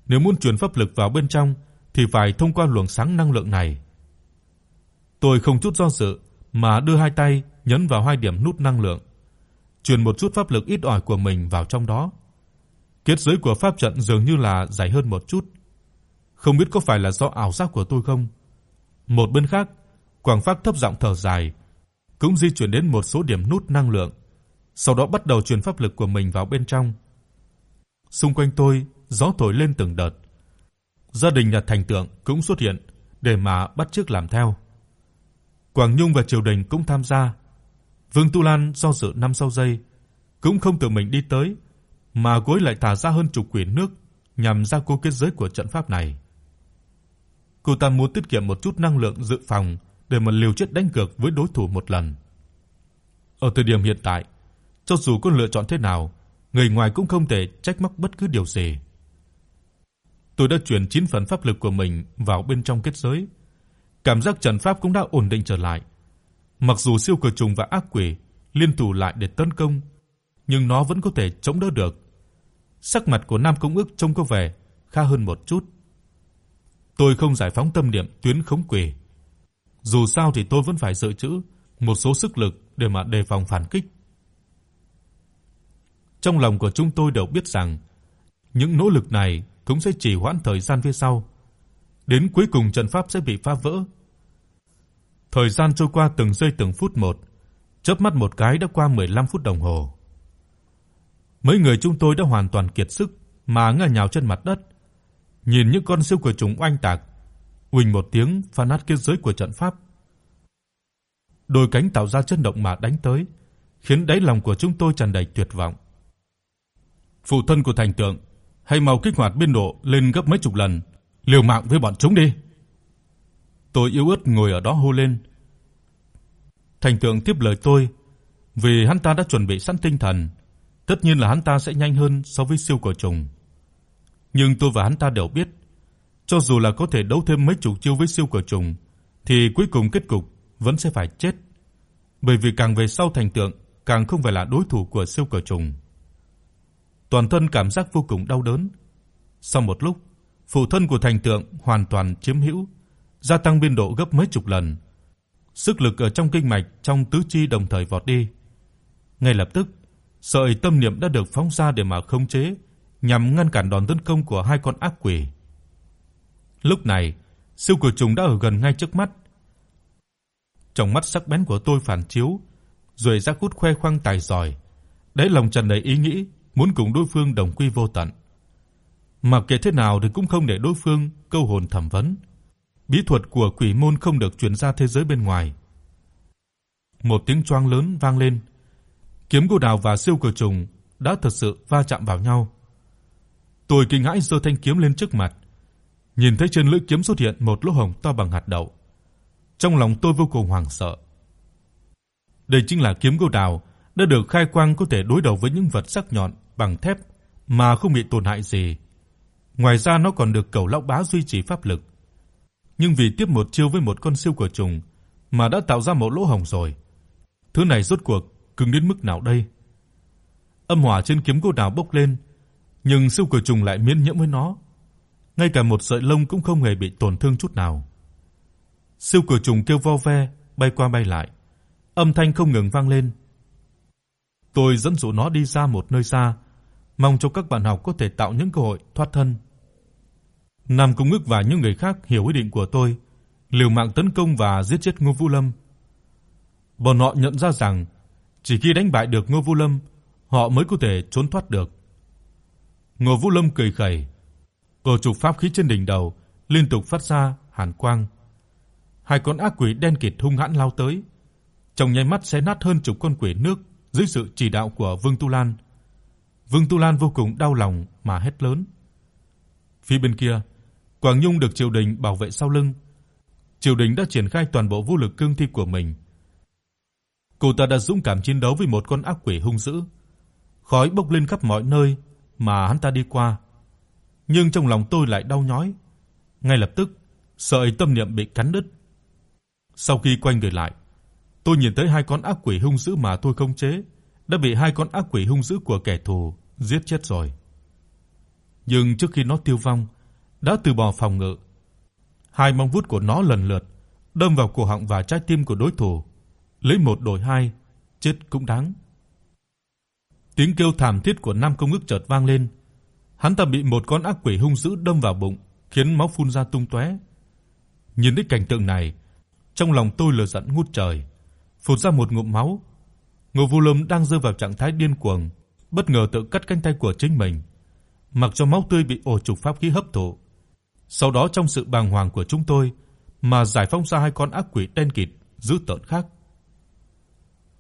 Speaker 1: Nếu muốn truyền pháp lực vào bên trong thì phải thông qua luồng sáng năng lượng này. Tôi không chút do dự mà đưa hai tay nhấn vào hai điểm nút năng lượng, truyền một chút pháp lực ít ỏi của mình vào trong đó. Kết giới của pháp trận dường như là dày hơn một chút. Không biết có phải là do ảo giác của tôi không? Một bên khác, Quảng Phác thấp giọng thở dài, cũng di chuyển đến một số điểm nút năng lượng, sau đó bắt đầu truyền pháp lực của mình vào bên trong. Xung quanh tôi, gió thổi lên từng đợt. Gia đình nhà Thành Tượng cũng xuất hiện để mà bắt chước làm theo. Quảng Nhung và Triều Đình cũng tham gia. Vương Tu Lan do dự năm sau giây, cũng không tự mình đi tới, mà cuối lại thả ra hơn chục quyển nước nhằm ra cố kết giới của trận pháp này. Cô ta muốn tiết kiệm một chút năng lượng dự phòng để mà liều chết đánh cược với đối thủ một lần. Ở thời điểm hiện tại, cho dù có lựa chọn thế nào, người ngoài cũng không thể trách móc bất cứ điều gì. Tôi đã chuyển 9 phần pháp lực của mình vào bên trong kết giới. Cảm giác trận pháp cũng đã ổn định trở lại. Mặc dù siêu cờ trùng và ác quỷ liên thủ lại để tấn công, nhưng nó vẫn có thể chống đỡ được. Sắc mặt của Nam Công Ước trông có vẻ khá hơn một chút. Tôi không giải phóng tâm niệm tuyến khống quỷ. Dù sao thì tôi vẫn phải dự trữ một số sức lực để mà đề phòng phản kích. Trong lòng của chúng tôi đều biết rằng những nỗ lực này cũng sẽ chỉ hoãn thời gian phía sau. Đến cuối cùng trận pháp sẽ bị phá vỡ. Thời gian trôi qua từng giây từng phút một, chớp mắt một cái đã qua 15 phút đồng hồ. Mấy người chúng tôi đã hoàn toàn kiệt sức mà ngã nhào trên mặt đất, nhìn những con siêu quỷ trùng oanh tạc, huỳnh một tiếng phá nát kết giới của trận pháp. Đôi cánh tạo ra chấn động mà đánh tới, khiến đáy lòng của chúng tôi tràn đầy tuyệt vọng. Phụ thân của thành tượng, hãy mau kích hoạt biên độ lên gấp mấy chục lần, liều mạng với bọn chúng đi. Tôi yếu ớt ngồi ở đó hô lên. Thành tượng tiếp lời tôi, vì hắn ta đã chuẩn bị sẵn tinh thần, tất nhiên là hắn ta sẽ nhanh hơn so với siêu cổ trùng. Nhưng tôi và hắn ta đều biết, cho dù là có thể đấu thêm mấy chục chiêu với siêu cờ trùng thì cuối cùng kết cục vẫn sẽ phải chết. Bởi vì càng về sau thành tượng càng không phải là đối thủ của siêu cờ trùng. Toàn thân cảm giác vô cùng đau đớn. Sau một lúc, phụ thân của thành tượng hoàn toàn chiếm hữu, gia tăng biên độ gấp mấy chục lần. Sức lực ở trong kinh mạch trong tứ chi đồng thời vọt đi. Ngay lập tức, sợi tâm niệm đã được phóng ra để mà khống chế, nhằm ngăn cản đòn tấn công của hai con ác quỷ. Lúc này, siêu cử trùng đã ở gần ngay trước mắt. Trong mắt sắc bén của tôi phản chiếu, rồi ra cút khoe khoang tài giỏi, đáy lòng tràn đầy ý nghĩ muốn cùng đối phương đồng quy vô tận. Mặc kệ thế nào thì cũng không để đối phương câu hồn thẩm vấn. Bí thuật của quỷ môn không được truyền ra thế giới bên ngoài. Một tiếng choang lớn vang lên. Kiếm cô đào và siêu cử trùng đã thật sự va chạm vào nhau. Tôi kinh hãi giơ thanh kiếm lên trước mặt, nhìn thấy trên lưỡi kiếm xuất hiện một lỗ hổng to bằng hạt đậu. Trong lòng tôi vô cùng hoảng sợ. Đây chính là kiếm gỗ đào đã được khai quang có thể đối đầu với những vật sắc nhọn bằng thép mà không bị tổn hại gì. Ngoài ra nó còn được cầu lão bá duy trì pháp lực. Nhưng vì tiếp một chiêu với một con siêu của trùng mà đã tạo ra một lỗ hổng rồi. Thứ này rốt cuộc cứng đến mức nào đây? Âm hỏa trên kiếm gỗ đào bốc lên, nhưng siêu cửa trùng lại miễn nhiễm với nó. Ngay cả một sợi lông cũng không hề bị tổn thương chút nào. Siêu cửa trùng kêu vo ve, bay qua bay lại, âm thanh không ngừng vang lên. Tôi dẫn dụ nó đi ra một nơi xa, mong cho các bạn học có thể tạo những cơ hội thoát thân. Nam Công Ngức và những người khác hiểu ý định của tôi, liều mạng tấn công và giết chết Ngô Vũ Lâm. Bọn họ nhận ra rằng chỉ khi đánh bại được Ngô Vũ Lâm, họ mới có thể trốn thoát được. Ngô Vũ Lâm cười khẩy, cờ trục pháp khí trên đỉnh đầu liên tục phát ra hàn quang. Hai con ác quỷ đen kịt hung hãn lao tới, trong nháy mắt xé nát hơn chục con quỷ nước dưới sự chỉ đạo của Vương Tu Lan. Vương Tu Lan vô cùng đau lòng mà hét lớn. Phía bên kia, Quảng Nhung được triều đình bảo vệ sau lưng. Triều đình đã triển khai toàn bộ vũ lực cương thi của mình. Cô ta đã dũng cảm chiến đấu với một con ác quỷ hung dữ. Khói bốc lên khắp mọi nơi mà hắn ta đi qua. Nhưng trong lòng tôi lại đau nhói. Ngay lập tức, sợi tâm niệm bị cắn đứt. Sau khi quay người lại, tôi nhìn thấy hai con ác quỷ hung dữ mà tôi không chế đã bị hai con ác quỷ hung dữ của kẻ thù giết chết rồi. Nhưng trước khi nó tiêu vong, đã từ bỏ phòng ngự. Hai móng vuốt của nó lần lượt đâm vào cổ họng và trái tim của đối thủ, lấy một đổi hai, chết cũng đáng. Tiếng kêu thảm thiết của Nam Công Ngức chợt vang lên. Hắn ta bị một con ác quỷ hung dữ đâm vào bụng, khiến máu phun ra tung tóe. Nhìn thấy cảnh tượng này, trong lòng tôi lửa giận ngút trời, phun ra một ngụm máu. Ngô Vũ Lâm đang rơi vào trạng thái điên cuồng, bất ngờ tự cắt cánh tay của chính mình, mặc cho máu tươi bị ổ trục pháp khí hấp thụ. Sau đó trong sự bàng hoàng của chúng tôi mà giải phóng ra hai con ác quỷ đen kịt dữ tợn khác.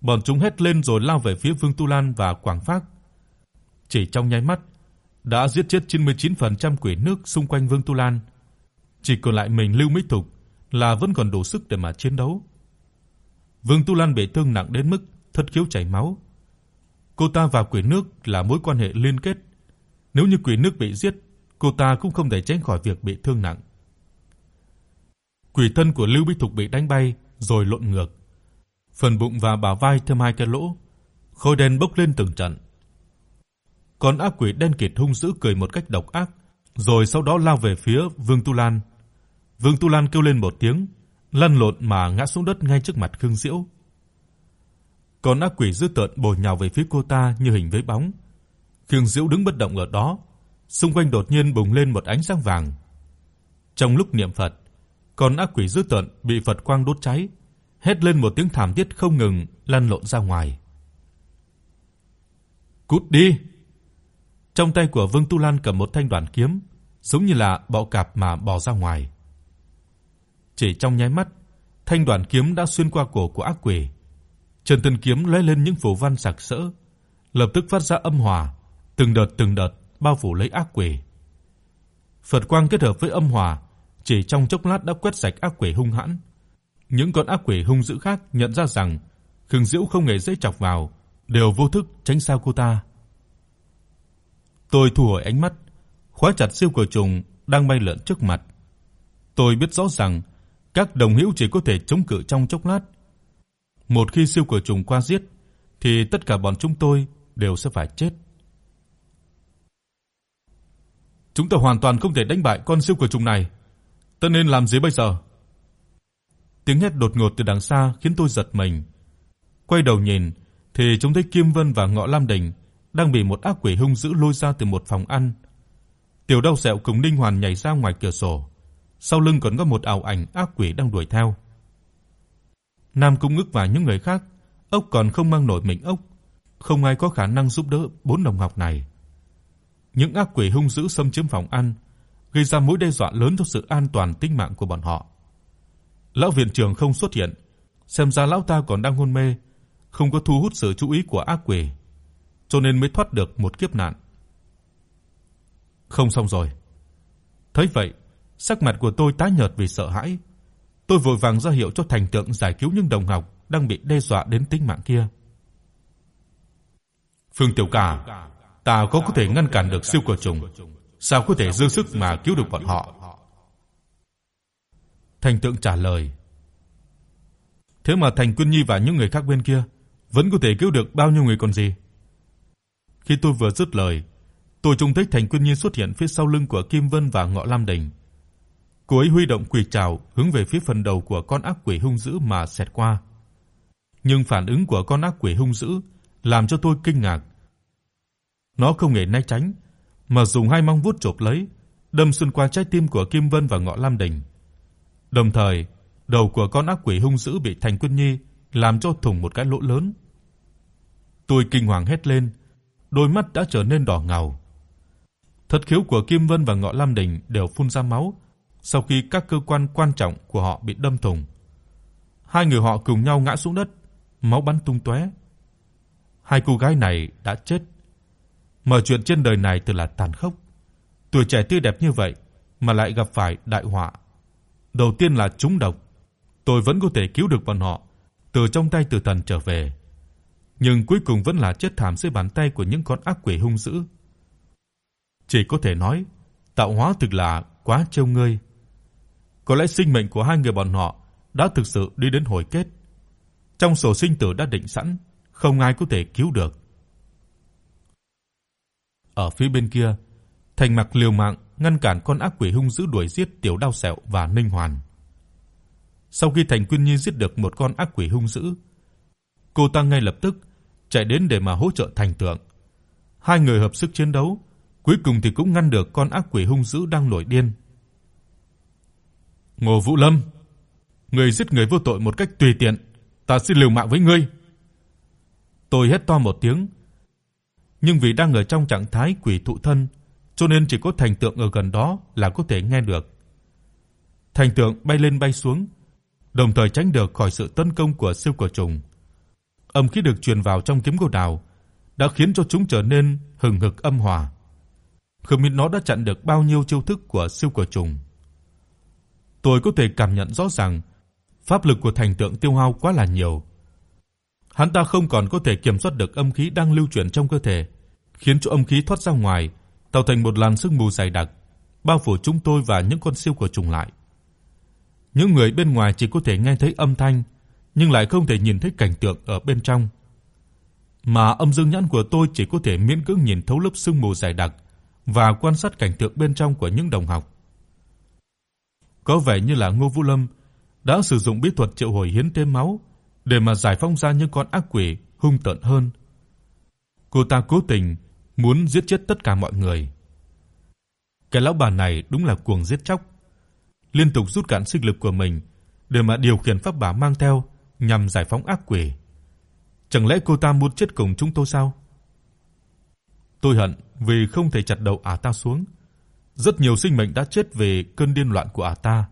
Speaker 1: Bọn chúng hét lên rồi lao về phía Vương Tu Lan và Quảng Phác. chỉ trong nháy mắt đã giết chết 99% quỷ nước xung quanh Vương Tu Lan. Chỉ còn lại mình Lưu Mỹ Thục là vẫn còn đủ sức để mà chiến đấu. Vương Tu Lan bị thương nặng đến mức thất khiếu chảy máu. Cô ta và quỷ nước là mối quan hệ liên kết. Nếu như quỷ nước bị giết, cô ta cũng không thể tránh khỏi việc bị thương nặng. Quỷ thân của Lưu Mỹ Thục bị đánh bay rồi lộn ngược. Phần bụng và bả vai thêm hai cái lỗ, khói đen bốc lên từng trận. Con ác quỷ đen kịt hung dữ cười một cách độc ác, rồi sau đó lao về phía Vương Tu Lan. Vương Tu Lan kêu lên một tiếng, lăn lộn mà ngã xuống đất ngay trước mặt Khương Diễu. Con ác quỷ dữ tợn bổ nhào về phía cô ta như hình với bóng. Khương Diễu đứng bất động ở đó, xung quanh đột nhiên bùng lên một ánh sáng vàng. Trong lúc niệm Phật, con ác quỷ dữ tợn bị Phật quang đốt cháy, hét lên một tiếng thảm thiết không ngừng, lăn lộn ra ngoài. "Cút đi!" Trong tay của Vương Tu Lan cầm một thanh đoàn kiếm, giống như là bọ cạp mà bò ra ngoài. Chỉ trong nháy mắt, thanh đoàn kiếm đã xuyên qua cổ của ác quỷ. trần tân kiếm lóe lên những phù văn sặc sỡ, lập tức phát ra âm hòa, từng đợt từng đợt bao phủ lấy ác quỷ. Phật quang kết hợp với âm hòa, chỉ trong chốc lát đã quét sạch ác quỷ hung hãn. Những con ác quỷ hung dữ khác nhận ra rằng Khương Diễu không hề dễ chọc vào, đều vô thức tránh xa cô ta. Tôi thu hồi ánh mắt, khóa chặt siêu cờ trùng đang bay lượn trước mặt. Tôi biết rõ rằng các đồng hữu chỉ có thể chống cự trong chốc lát. Một khi siêu cờ trùng qua giết thì tất cả bọn chúng tôi đều sẽ phải chết. Chúng ta hoàn toàn không thể đánh bại con siêu cờ trùng này. Ta nên làm gì bây giờ? Tiếng hét đột ngột từ đằng xa khiến tôi giật mình. Quay đầu nhìn thì trông thấy Kim Vân và Ngọ Lam Đình đang bị một ác quỷ hung dữ lôi ra từ một phòng ăn. Tiểu Đao Sẹo cùng Ninh Hoàn nhảy ra ngoài cửa sổ, sau lưng còn có một ảo ảnh ác quỷ đang đuổi theo. Nam Cung Ngức và những người khác, ốc còn không mang nổi mình ốc, không ai có khả năng giúp đỡ bốn đồng ngọc này. Những ác quỷ hung dữ xâm chiếm phòng ăn, gây ra mối đe dọa lớn cho sự an toàn tính mạng của bọn họ. Lão viện trưởng không xuất hiện, xem ra lão ta còn đang hôn mê, không có thu hút sự chú ý của ác quỷ cho nên mới thoát được một kiếp nạn. Không xong rồi. Thấy vậy, sắc mặt của tôi tái nhợt vì sợ hãi. Tôi vội vàng ra hiệu cho thành tượng giải cứu những đồng học đang bị đe dọa đến tính mạng kia. Phương Tiểu Cả, ta có có thể ngăn cản được siêu cờ trùng, sao có thể dư sức mà cứu được bọn họ? Thành tượng trả lời. Thế mà Thành Quân Nhi và những người khác bên kia vẫn có thể cứu được bao nhiêu người còn gì? Khi tôi vừa dứt lời, tôi trông thấy Thành Quân Nhi xuất hiện phía sau lưng của Kim Vân và Ngọ Lam Đình. Cô ấy huy động quỷ trảo hướng về phía phần đầu của con ác quỷ hung dữ mà xẹt qua. Nhưng phản ứng của con ác quỷ hung dữ làm cho tôi kinh ngạc. Nó không hề né tránh, mà dùng hai móng vuốt chộp lấy, đâm xuyên qua trái tim của Kim Vân và Ngọ Lam Đình. Đồng thời, đầu của con ác quỷ hung dữ bị Thành Quân Nhi làm cho thủng một cái lỗ lớn. Tôi kinh hoàng hét lên, đôi mắt đã trở nên đỏ ngầu. Thật khiếu của Kim Vân và Ngọ Lam Đình đều phun ra máu sau khi các cơ quan quan trọng của họ bị đâm thủng. Hai người họ cùng nhau ngã xuống đất, máu bắn tung tóe. Hai cô gái này đã chết. mở chuyện trên đời này thật là tàn khốc. Tuổi trẻ tươi đẹp như vậy mà lại gặp phải đại họa. Đầu tiên là trúng độc, tôi vẫn có thể cứu được bọn họ từ trong tay tử thần trở về nhưng cuối cùng vẫn là chết thảm dưới bàn tay của những con ác quỷ hung dữ. Chỉ có thể nói, tạo hóa thực là quá trêu ngươi. Có lẽ sinh mệnh của hai người bọn họ đã thực sự đi đến hồi kết. Trong sổ sinh tử đã định sẵn, không ai có thể cứu được. Ở phía bên kia, Thành Mặc liều mạng ngăn cản con ác quỷ hung dữ đuổi giết Tiểu Đao Sẹo và Ninh Hoàn. Sau khi Thành Quyên Nhi giết được một con ác quỷ hung dữ, cô ta ngay lập tức chạy đến để mà hỗ trợ Thành Tượng. Hai người hợp sức chiến đấu, cuối cùng thì cũng ngăn được con ác quỷ hung dữ đang nổi điên. Ngô Vũ Lâm, ngươi giết người vô tội một cách tùy tiện, ta xin liều mạng với ngươi. Tôi hét to một tiếng, nhưng vì đang ở trong trạng thái quỷ thụ thân, cho nên chỉ có Thành Tượng ở gần đó là có thể nghe được. Thành Tượng bay lên bay xuống, đồng thời tránh được khỏi sự tấn công của siêu cỏ trùng âm khí được truyền vào trong kiếm gỗ đào, đã khiến cho chúng trở nên hừng hực âm hòa. Không biết nó đã chặn được bao nhiêu chiêu thức của siêu cỏ trùng. Tôi có thể cảm nhận rõ ràng pháp lực của thành tượng tiêu hao quá là nhiều. Hắn ta không còn có thể kiểm soát được âm khí đang lưu chuyển trong cơ thể, khiến cho âm khí thoát ra ngoài, tạo thành một làn sương mù dày đặc, bao phủ chúng tôi và những con siêu của trùng lại. Những người bên ngoài chỉ có thể nghe thấy âm thanh, nhưng lại không thể nhìn thấy cảnh tượng ở bên trong. Mà âm dương nhãn của tôi chỉ có thể miễn cưỡng nhìn thấu lớp sương mù dày đặc và quan sát cảnh tượng bên trong của những đồng học. Có vẻ như là Ngô Vũ Lâm đã sử dụng bí thuật triệu hồi hiến tế máu để mà giải phóng ra những con ác quỷ hung tợn hơn. Cô ta cố tình muốn giết chết tất cả mọi người. Cái lão bà này đúng là cuồng giết chóc, liên tục rút cạn sức lực của mình để mà điều khiển pháp bảo mang theo nhằm giải phóng ác quỷ. Chẳng lẽ cô ta muốn chết cùng chúng tôi sao? Tôi hận vì không thể chặt đầu ả ta xuống. Rất nhiều sinh mệnh đã chết vì cơn điên loạn của ả ta,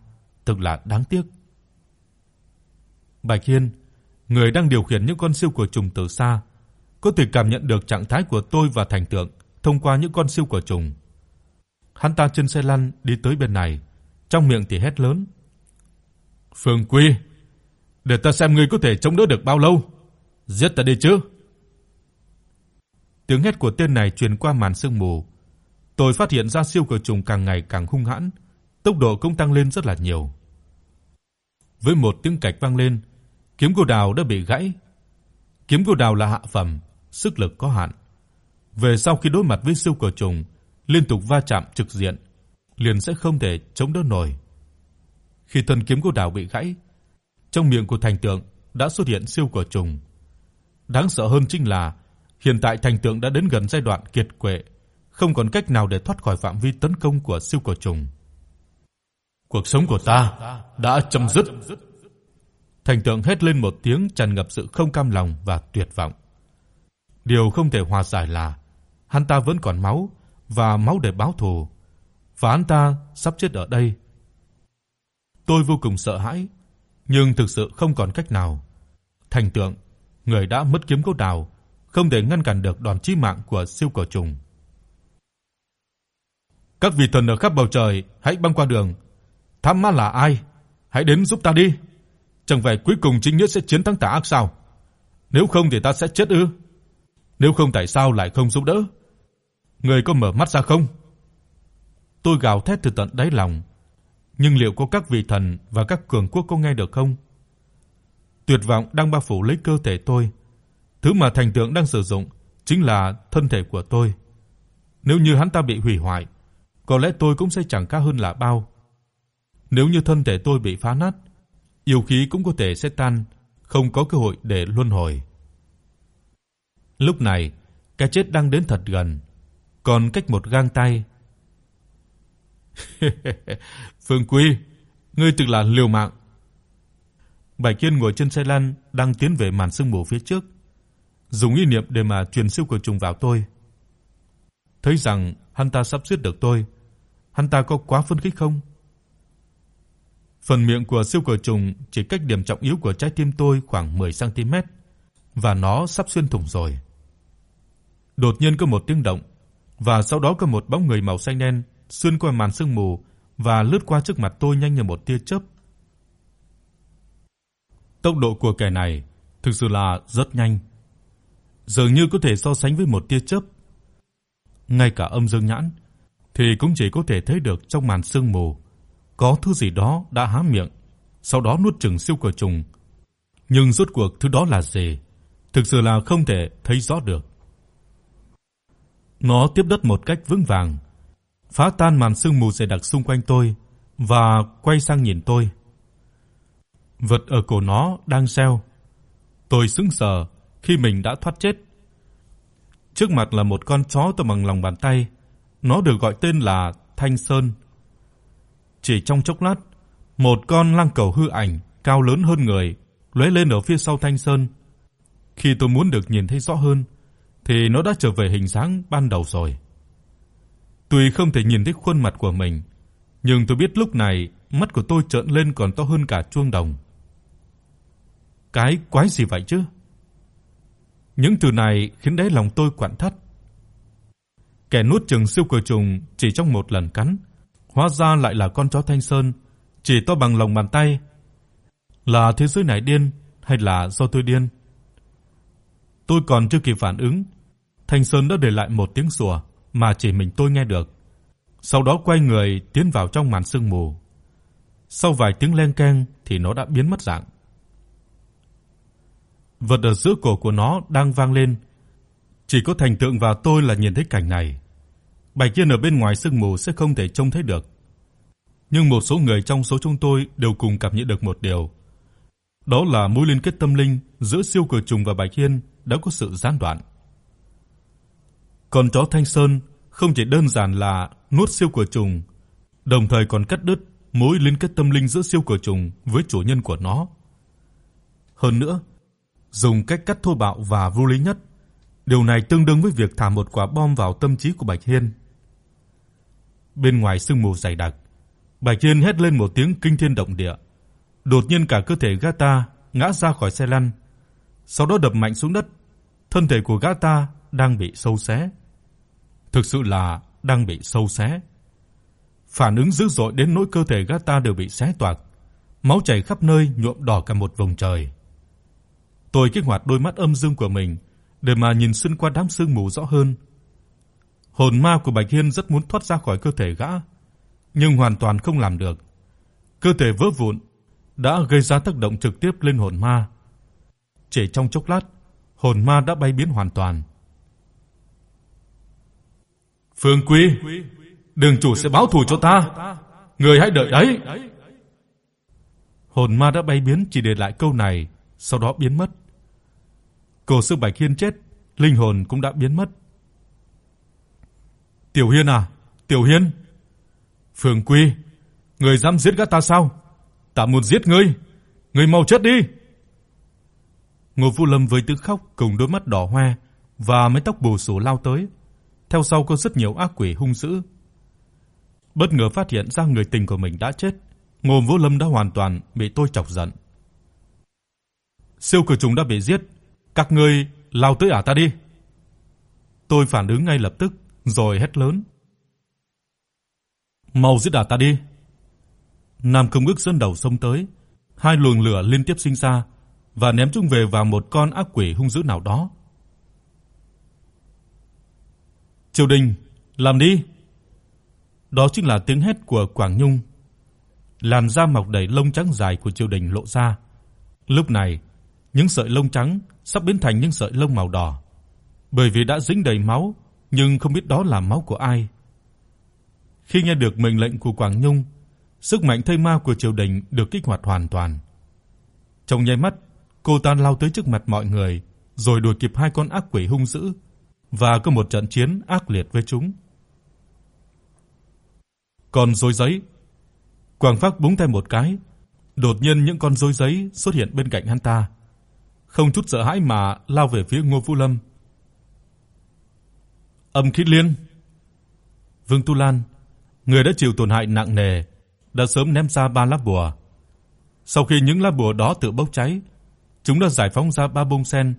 Speaker 1: thực là đáng tiếc. Bạch Hiên, người đang điều khiển những con siêu của trùng từ xa, có thể cảm nhận được trạng thái của tôi và thành tượng thông qua những con siêu của trùng. Hắn ta chân xe lăn đi tới bên này, trong miệng thì hét lớn: "Phương Quy, để ta xem ngươi có thể chống đỡ được bao lâu. Giết ta đi chứ." Tiếng hét của tên này truyền qua màn sương mù. Tôi phát hiện ra siêu cờ trùng càng ngày càng hung hãn, tốc độ cũng tăng lên rất là nhiều. Với một tiếng cạch vang lên, kiếm cô đào đã bị gãy. Kiếm cô đào là hạ phẩm, sức lực có hạn. Về sau khi đối mặt với siêu cờ trùng, liên tục va chạm trực diện, liền sẽ không thể chống đỡ nổi. Khi thân kiếm cô đào bị gãy, trong miệng của thành tượng đã xuất hiện siêu cờ trùng. Đáng sợ hơn chính là hiện tại thành tượng đã đến gần giai đoạn kiệt quệ, không còn cách nào để thoát khỏi phạm vi tấn công của siêu cờ trùng. Cuộc sống của ta đã chấm dứt. Thành tượng hét lên một tiếng tràn ngập sự không cam lòng và tuyệt vọng. Điều không thể hòa giải là hắn ta vẫn còn máu và máu để báo thù, và hắn ta sắp chết ở đây. Tôi vô cùng sợ hãi, nhưng thực sự không còn cách nào. Thành tượng, người đã mất kiếm cốt đào, không thể ngăn cản được đòn chí mạng của siêu cỏ trùng. Các vị thần ở khắp bầu trời, hãy băng qua đường. Tham ma là ai? Hãy đến giúp ta đi. Chẳng phải cuối cùng chính nghĩa sẽ chiến thắng tà ác sao? Nếu không thì ta sẽ chết ư? Nếu không tại sao lại không giúp đỡ? Người có mở mắt ra không? Tôi gào thét từ tận đáy lòng, nhưng liệu có các vị thần và các cường quốc có nghe được không? Tuyệt vọng đang bao phủ lấy cơ thể tôi. Thứ mà thành tượng đang sử dụng chính là thân thể của tôi. Nếu như hắn ta bị hủy hoại, có lẽ tôi cũng sẽ chẳng khác hơn là bao. Nếu như thân thể tôi bị phá nát, yêu khí cũng có thể sẽ tan, không có cơ hội để luân hồi. Lúc này, cái chết đang đến thật gần, còn cách một gang tay. *laughs* Phương Quy, ngươi thực là liều mạng. Bạch Kiên ngồi trên xe lăn đang tiến về màn sương mù phía trước, dùng ý niệm để mà truyền siêu của trùng vào tôi. Thấy rằng hắn ta sắp giết được tôi, hắn ta có quá phấn khích không? Phần miệng của siêu cờ trùng chỉ cách điểm trọng yếu của trái tim tôi khoảng 10 cm và nó sắp xuyên thủng rồi. Đột nhiên có một tiếng động và sau đó có một bóng người màu xanh đen xuyên qua màn sương mù và lướt qua trước mặt tôi nhanh như một tia chớp. Tốc độ của kẻ này thực sự là rất nhanh, dường như có thể so sánh với một tia chớp. Ngay cả âm dương nhãn thì cũng chỉ có thể thấy được trong màn sương mù có thứ gì đó đã há miệng, sau đó nuốt chửng siêu cờ trùng. Nhưng rốt cuộc thứ đó là gì, thực sự là không thể thấy rõ được. Nó tiếp đất một cách vững vàng, phá tan màn sương mù dày đặc xung quanh tôi và quay sang nhìn tôi. Vật ở cổ nó đang reo. Tôi sững sờ khi mình đã thoát chết. Trước mặt là một con chó to bằng lòng bàn tay, nó được gọi tên là Thanh Sơn. Chỉ trong chốc lát, một con lang cẩu hư ảnh cao lớn hơn người lóe lên ở phía sau Thanh Sơn. Khi tôi muốn được nhìn thấy rõ hơn, thì nó đã trở về hình dáng ban đầu rồi. Tuy không thể nhìn thấy khuôn mặt của mình, nhưng tôi biết lúc này mắt của tôi trợn lên còn to hơn cả chuông đồng. Cái quái gì vậy chứ? Những từ này khiến đáy lòng tôi quặn thắt. Kẻ nuốt chừng siêu cờ trùng chỉ trong một lần cắn, hóa ra lại là con chó Thanh Sơn, chỉ to bằng lòng bàn tay. Là thế giới này điên hay là do tôi điên? Tôi còn chưa kịp phản ứng, Thanh Sơn đã để lại một tiếng sủa mà chỉ mình tôi nghe được. Sau đó quay người tiến vào trong màn sương mù. Sau vài tiếng leng keng thì nó đã biến mất dạng. Vật ở giữa cổ của nó đang vang lên. Chỉ có Thành Tượng và tôi là nhìn thấy cảnh này. Bạch Kiên ở bên ngoài sương mù sẽ không thể trông thấy được. Nhưng một số người trong số chúng tôi đều cùng cảm nhận được một điều. Đó là mối liên kết tâm linh giữa siêu cờ trùng và Bạch Hiên đã có sự gián đoạn. Con chó Thanh Sơn không chỉ đơn giản là nuốt siêu của trùng, đồng thời còn cắt đứt mối liên kết tâm linh giữa siêu của trùng với chủ nhân của nó. Hơn nữa, dùng cách cắt thô bạo và vô lý nhất, điều này tương đương với việc thả một quả bom vào tâm trí của Bạch Hiên. Bên ngoài sương mù dày đặc, Bạch Hiên hét lên một tiếng kinh thiên động địa. Đột nhiên cả cơ thể gata ngã ra khỏi xe lăn, sau đó đập mạnh xuống đất. Thân thể của gata đang bị sâu xé. Thực sự là đang bị sâu xé. Phản ứng dữ dội đến nỗi cơ thể gã ta đều bị xé toạc, máu chảy khắp nơi nhuộm đỏ cả một vùng trời. Tôi kích hoạt đôi mắt âm dương của mình để mà nhìn xuyên qua đám sương mù rõ hơn. Hồn ma của Bạch Hiên rất muốn thoát ra khỏi cơ thể gã, nhưng hoàn toàn không làm được. Cơ thể vỡ vụn đã gây ra tác động trực tiếp lên hồn ma. Chỉ trong chốc lát, hồn ma đã bay biến hoàn toàn. Phương Quý, đường chủ sẽ báo thù cho ta. Người hãy đợi đấy. Hồn ma đã bay biến chỉ để lại câu này, sau đó biến mất. Cổ sư Bạch Hiên chết, linh hồn cũng đã biến mất. Tiểu Hiên à, Tiểu Hiên. Phương Quy, người dám giết gã ta sao? Ta muốn giết ngươi, ngươi mau chết đi. Ngô Vũ Lâm với tiếng khóc cùng đôi mắt đỏ hoe và mái tóc bù xù lao tới, theo sau có rất nhiều ác quỷ hung dữ. Bất ngờ phát hiện ra người tình của mình đã chết, Ngô Vũ Lâm đã hoàn toàn bị tôi chọc giận. Siêu cử trùng đã bị giết, các ngươi lao tới ả ta đi. Tôi phản ứng ngay lập tức rồi hét lớn. Mau giết ả ta đi. Nam Công Ước dẫn đầu xông tới, hai luồng lửa liên tiếp sinh ra và ném chúng về vào một con ác quỷ hung dữ nào đó. Triều Đình, làm đi. Đó chính là tiếng hét của Quảng Nhung. Làn da mọc đầy lông trắng dài của Triều Đình lộ ra. Lúc này, những sợi lông trắng sắp biến thành những sợi lông màu đỏ, bởi vì đã dính đầy máu, nhưng không biết đó là máu của ai. Khi nghe được mệnh lệnh của Quảng Nhung, sức mạnh thây ma của triều đình được kích hoạt hoàn toàn. Trong nháy mắt, cô ta lao tới trước mặt mọi người, rồi đuổi kịp hai con ác quỷ hung dữ và có một trận chiến ác liệt với chúng. Còn rối giấy, Quảng Phác búng tay một cái, đột nhiên những con rối giấy xuất hiện bên cạnh hắn ta, không chút sợ hãi mà lao về phía Ngô Vũ Lâm. Âm khí liên. Vương Tu Lan, người đã chịu tổn hại nặng nề, đã sớm ném ra ba lá bùa. Sau khi những lá bùa đó tự bốc cháy, chúng đã giải phóng ra ba bông sen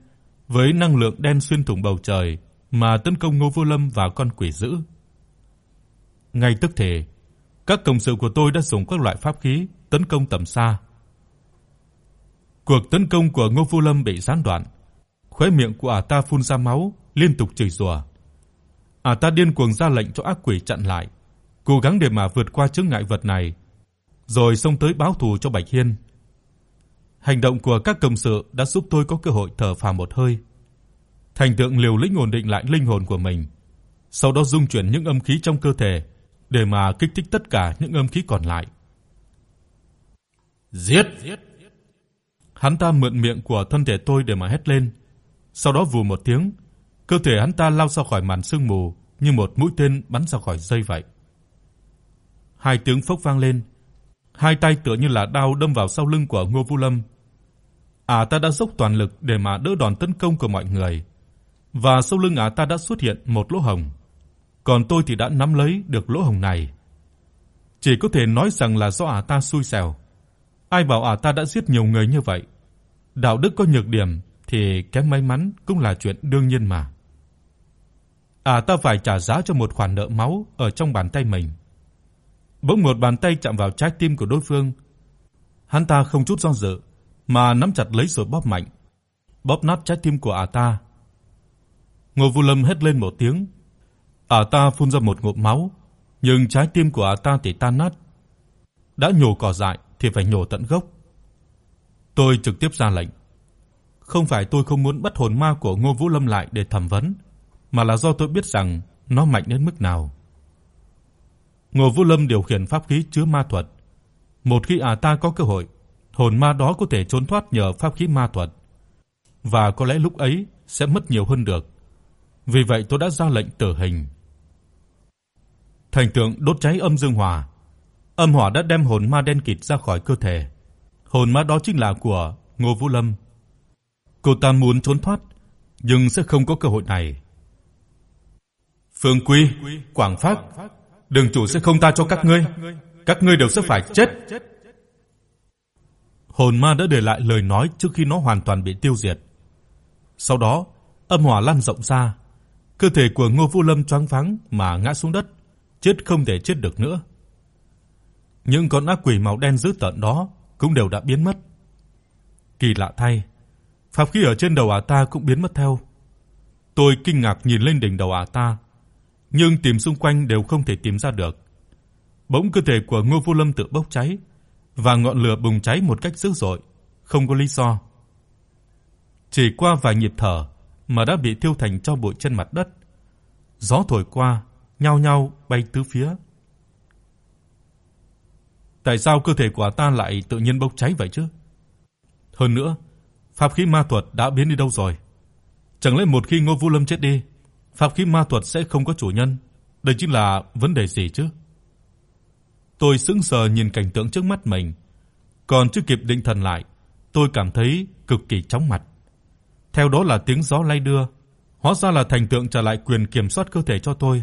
Speaker 1: với năng lượng đen xuyên thủng bầu trời mà tấn công Ngô Vô Lâm và con quỷ dữ. Ngay tức thì, các công sự của tôi đã dùng các loại pháp khí tấn công tầm xa. Cuộc tấn công của Ngô Vô Lâm bị gián đoạn, khóe miệng của ả ta phun ra máu, liên tục chửi rủa. Ả ta điên cuồng ra lệnh cho ác quỷ chặn lại, cố gắng để mà vượt qua chướng ngại vật này, rồi xông tới báo thù cho Bạch Hiên. Hành động của các công sự đã giúp tôi có cơ hội thở phào một hơi. Thành tượng liều lĩnh ổn định lại linh hồn của mình, sau đó dung chuyển những âm khí trong cơ thể để mà kích thích tất cả những âm khí còn lại. Giết! Hắn ta mượn miệng của thân thể tôi để mà hét lên, sau đó vù một tiếng, cơ thể hắn ta lao ra khỏi màn sương mù như một mũi tên bắn ra khỏi dây vậy. Hai tiếng phốc vang lên, hai tay tựa như là đao đâm vào sau lưng của Ngô Vũ Lâm. À ta đã dốc toàn lực để mà đỡ đòn tấn công của mọi người, và sau lưng ả ta đã xuất hiện một lỗ hổng. Còn tôi thì đã nắm lấy được lỗ hổng này. Chỉ có thể nói rằng là do ả ta xui xẻo. Ai bảo ả ta đã giết nhiều người như vậy? Đạo đức có nhược điểm thì kém may mắn cũng là chuyện đương nhiên mà. À ta phải trả giá cho một khoản nợ máu ở trong bàn tay mình. Bỗng một bàn tay chạm vào trái tim của đối phương. Hắn ta không chút do dự mà nắm chặt lấy rồi bóp mạnh, bóp nát trái tim của ả ta. Ngô Vũ Lâm hét lên một tiếng. Ả ta phun ra một ngụm máu, nhưng trái tim của ả ta thì tan nát. Đã nhổ cỏ dại thì phải nhổ tận gốc. Tôi trực tiếp ra lệnh. Không phải tôi không muốn bắt hồn ma của Ngô Vũ Lâm lại để thẩm vấn, mà là do tôi biết rằng nó mạnh đến mức nào. Ngô Vũ Lâm điều khiển pháp khí chứa ma thuật. Một khi ả ta có cơ hội, hồn ma đó có thể trốn thoát nhờ pháp khí ma thuật, và có lẽ lúc ấy sẽ mất nhiều hơn được. Vì vậy tôi đã ra lệnh tử hình. Thành tượng đốt cháy âm dương hỏa, âm hỏa đã đem hồn ma đen kịt ra khỏi cơ thể. Hồn ma đó chính là của Ngô Vũ Lâm. Cô ta muốn trốn thoát, nhưng sẽ không có cơ hội này. Phương Quy, Quảng Phác, đường chủ sẽ không tha cho các ngươi, các ngươi đều sẽ phải chết. Hồn ma đã để lại lời nói trước khi nó hoàn toàn bị tiêu diệt. Sau đó, âm hỏa lan rộng ra, cơ thể của Ngô Vũ Lâm choáng váng mà ngã xuống đất, chết không thể chết được nữa. Những con ác quỷ màu đen dữ tợn đó cũng đều đã biến mất. Kỳ lạ thay, pháp khí ở trên đầu ả ta cũng biến mất theo. Tôi kinh ngạc nhìn lên đỉnh đầu ả ta, nhưng tìm xung quanh đều không thể tìm ra được. Bỗng cơ thể của Ngô Vũ Lâm tự bốc cháy và ngọn lửa bùng cháy một cách dữ dội, không có lý do. Chỉ qua vài nhịp thở mà đã bị thiêu thành tro bụi trên mặt đất. Gió thổi qua, nhao nhao bay tứ phía. Tại sao cơ thể của ta lại tự nhiên bốc cháy vậy chứ? Hơn nữa, pháp khí ma thuật đã biến đi đâu rồi? Chẳng lẽ một khi Ngô Vũ Lâm chết đi, pháp khí ma thuật sẽ không có chủ nhân? Đây chính là vấn đề gì chứ? Tôi sững sờ nhìn cảnh tượng trước mắt mình, còn chưa kịp định thần lại, tôi cảm thấy cực kỳ chóng mặt. Theo đó là tiếng gió lay đưa, hóa ra là thành tượng trả lại quyền kiểm soát cơ thể cho tôi.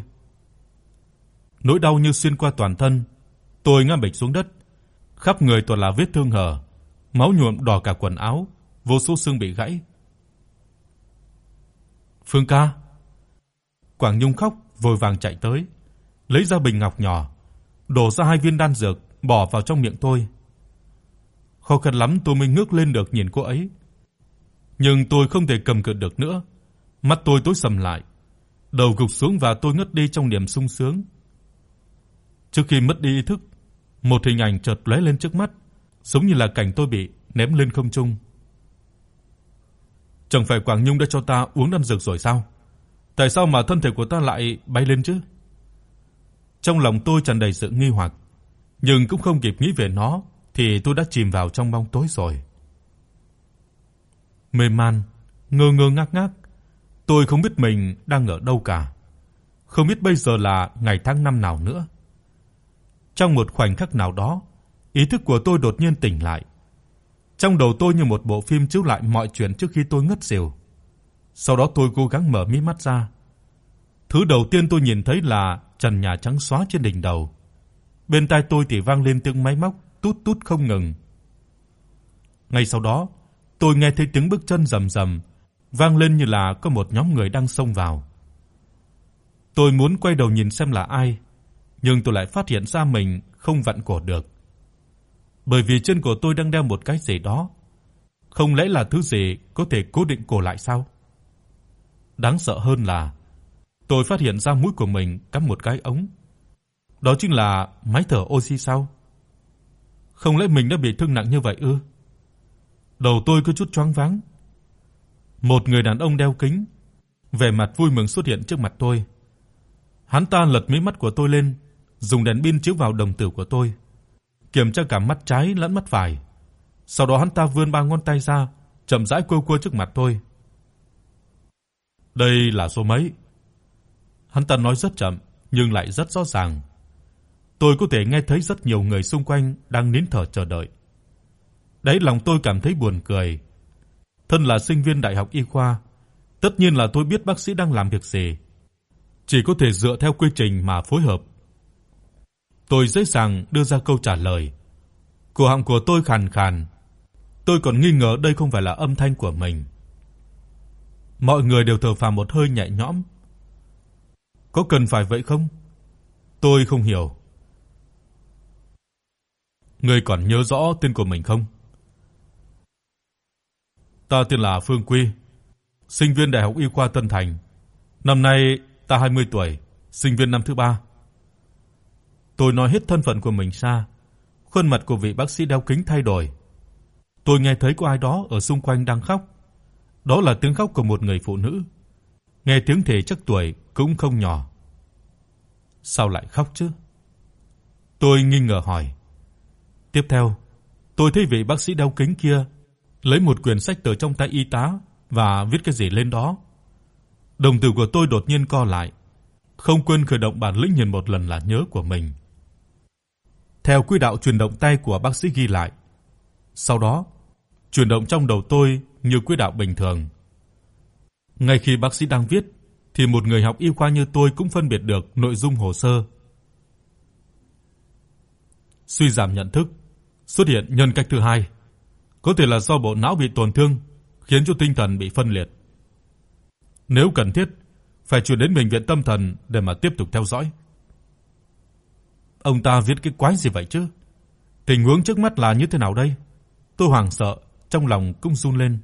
Speaker 1: Nỗi đau như xuyên qua toàn thân, tôi ngã bịch xuống đất, khắp người toàn là vết thương hở, máu nhuộm đỏ cả quần áo, vô số xương bị gãy. Phương ca. Quảng Nhung khóc vội vàng chạy tới, lấy ra bình ngọc nhỏ, đổ ra hai viên đan dược bỏ vào trong miệng tôi. Khó khăn lắm tôi mới ngước lên được nhìn cô ấy. Nhưng tôi không thể cầm cự được nữa, mắt tôi tối sầm lại, đầu gục xuống và tôi ngất đi trong niềm sung sướng. Trước khi mất đi ý thức, một hình ảnh chợt lóe lên trước mắt, giống như là cảnh tôi bị ném lên không trung. Chẳng phải Quảng Nhung đã cho ta uống đan dược rồi sao? Tại sao mà thân thể của ta lại bay lên chứ? Trong lòng tôi tràn đầy sự nghi hoặc, nhưng cũng không kịp nghĩ về nó thì tôi đã chìm vào trong bóng tối rồi. Mê man, ngơ ngơ ngác ngác, tôi không biết mình đang ở đâu cả. Không biết bây giờ là ngày tháng năm nào nữa. Trong một khoảnh khắc nào đó, ý thức của tôi đột nhiên tỉnh lại. Trong đầu tôi như một bộ phim chiếu lại mọi chuyện trước khi tôi ngất xỉu. Sau đó tôi cố gắng mở mí mắt ra. Thứ đầu tiên tôi nhìn thấy là trần nhà trắng xóa trên đỉnh đầu. Bên tai tôi thì vang lên tiếng máy móc tút tút không ngừng. Ngay sau đó, tôi nghe thấy tiếng bước chân rầm rầm vang lên như là có một nhóm người đang xông vào. Tôi muốn quay đầu nhìn xem là ai, nhưng tôi lại phát hiện ra mình không vặn cổ được. Bởi vì chân của tôi đang đeo một cái gì đó, không lẽ là thứ gì có thể cố định cổ lại sao? Đáng sợ hơn là tôi phát hiện ra mũi của mình cắm một cái ống. Đó chính là máy thở oxy sao? Không lẽ mình đã bị thương nặng như vậy ư? Đầu tôi có chút choáng váng. Một người đàn ông đeo kính, vẻ mặt vui mừng xuất hiện trước mặt tôi. Hắn ta lật mí mắt của tôi lên, dùng đèn pin chiếu vào đồng tử của tôi, kiểm tra cả mắt trái lẫn mắt phải. Sau đó hắn ta vươn ba ngón tay ra, chậm rãi quơ quơ trước mặt tôi. Đây là số mấy? Hắn ta nói rất chậm nhưng lại rất rõ ràng. Tôi có thể nghe thấy rất nhiều người xung quanh đang nín thở chờ đợi. Đấy lòng tôi cảm thấy buồn cười. Thân là sinh viên đại học y khoa, tất nhiên là tôi biết bác sĩ đang làm việc gì. Chỉ có thể dựa theo quy trình mà phối hợp. Tôi dễ dàng đưa ra câu trả lời. Cổ họng của tôi khàn khàn. Tôi còn nghi ngờ đây không phải là âm thanh của mình. Mọi người đều thở phào một hơi nhẹ nhõm. Có cần phải vậy không? Tôi không hiểu. Ngươi còn nhớ rõ tên của mình không? Ta tên là Phương Quy, sinh viên Đại học Y khoa Tân Thành. Năm nay ta 20 tuổi, sinh viên năm thứ ba. Tôi nói hết thân phận của mình ra, khuôn mặt của vị bác sĩ đeo kính thay đổi. Tôi nghe thấy có ai đó ở xung quanh đang khóc. Đó là tiếng khóc của một người phụ nữ. Nghe tiếng thì chắc tuổi cũng không nhỏ. Sao lại khóc chứ? Tôi nghi ngờ hỏi. Tiếp theo, tôi thấy vị bác sĩ đeo kính kia lấy một quyển sách từ trong tay y tá và viết cái gì lên đó. Đồng tử của tôi đột nhiên co lại, không quên khởi động bản lĩnh nhìn một lần là nhớ của mình. Theo quy đạo chuyển động tay của bác sĩ ghi lại. Sau đó, chuyển động trong đầu tôi như quy đạo bình thường. Ngay khi bác sĩ đang viết thì một người học y khoa như tôi cũng phân biệt được nội dung hồ sơ. Suy giảm nhận thức, xuất hiện nhân cách thứ hai, có thể là do bộ não bị tổn thương, khiến cho tinh thần bị phân liệt. Nếu cần thiết, phải chuyển đến bệnh viện tâm thần để mà tiếp tục theo dõi. Ông ta viết cái quái gì vậy chứ? Tình huống trước mắt là như thế nào đây? Tôi hoảng sợ, trong lòng cũng run lên.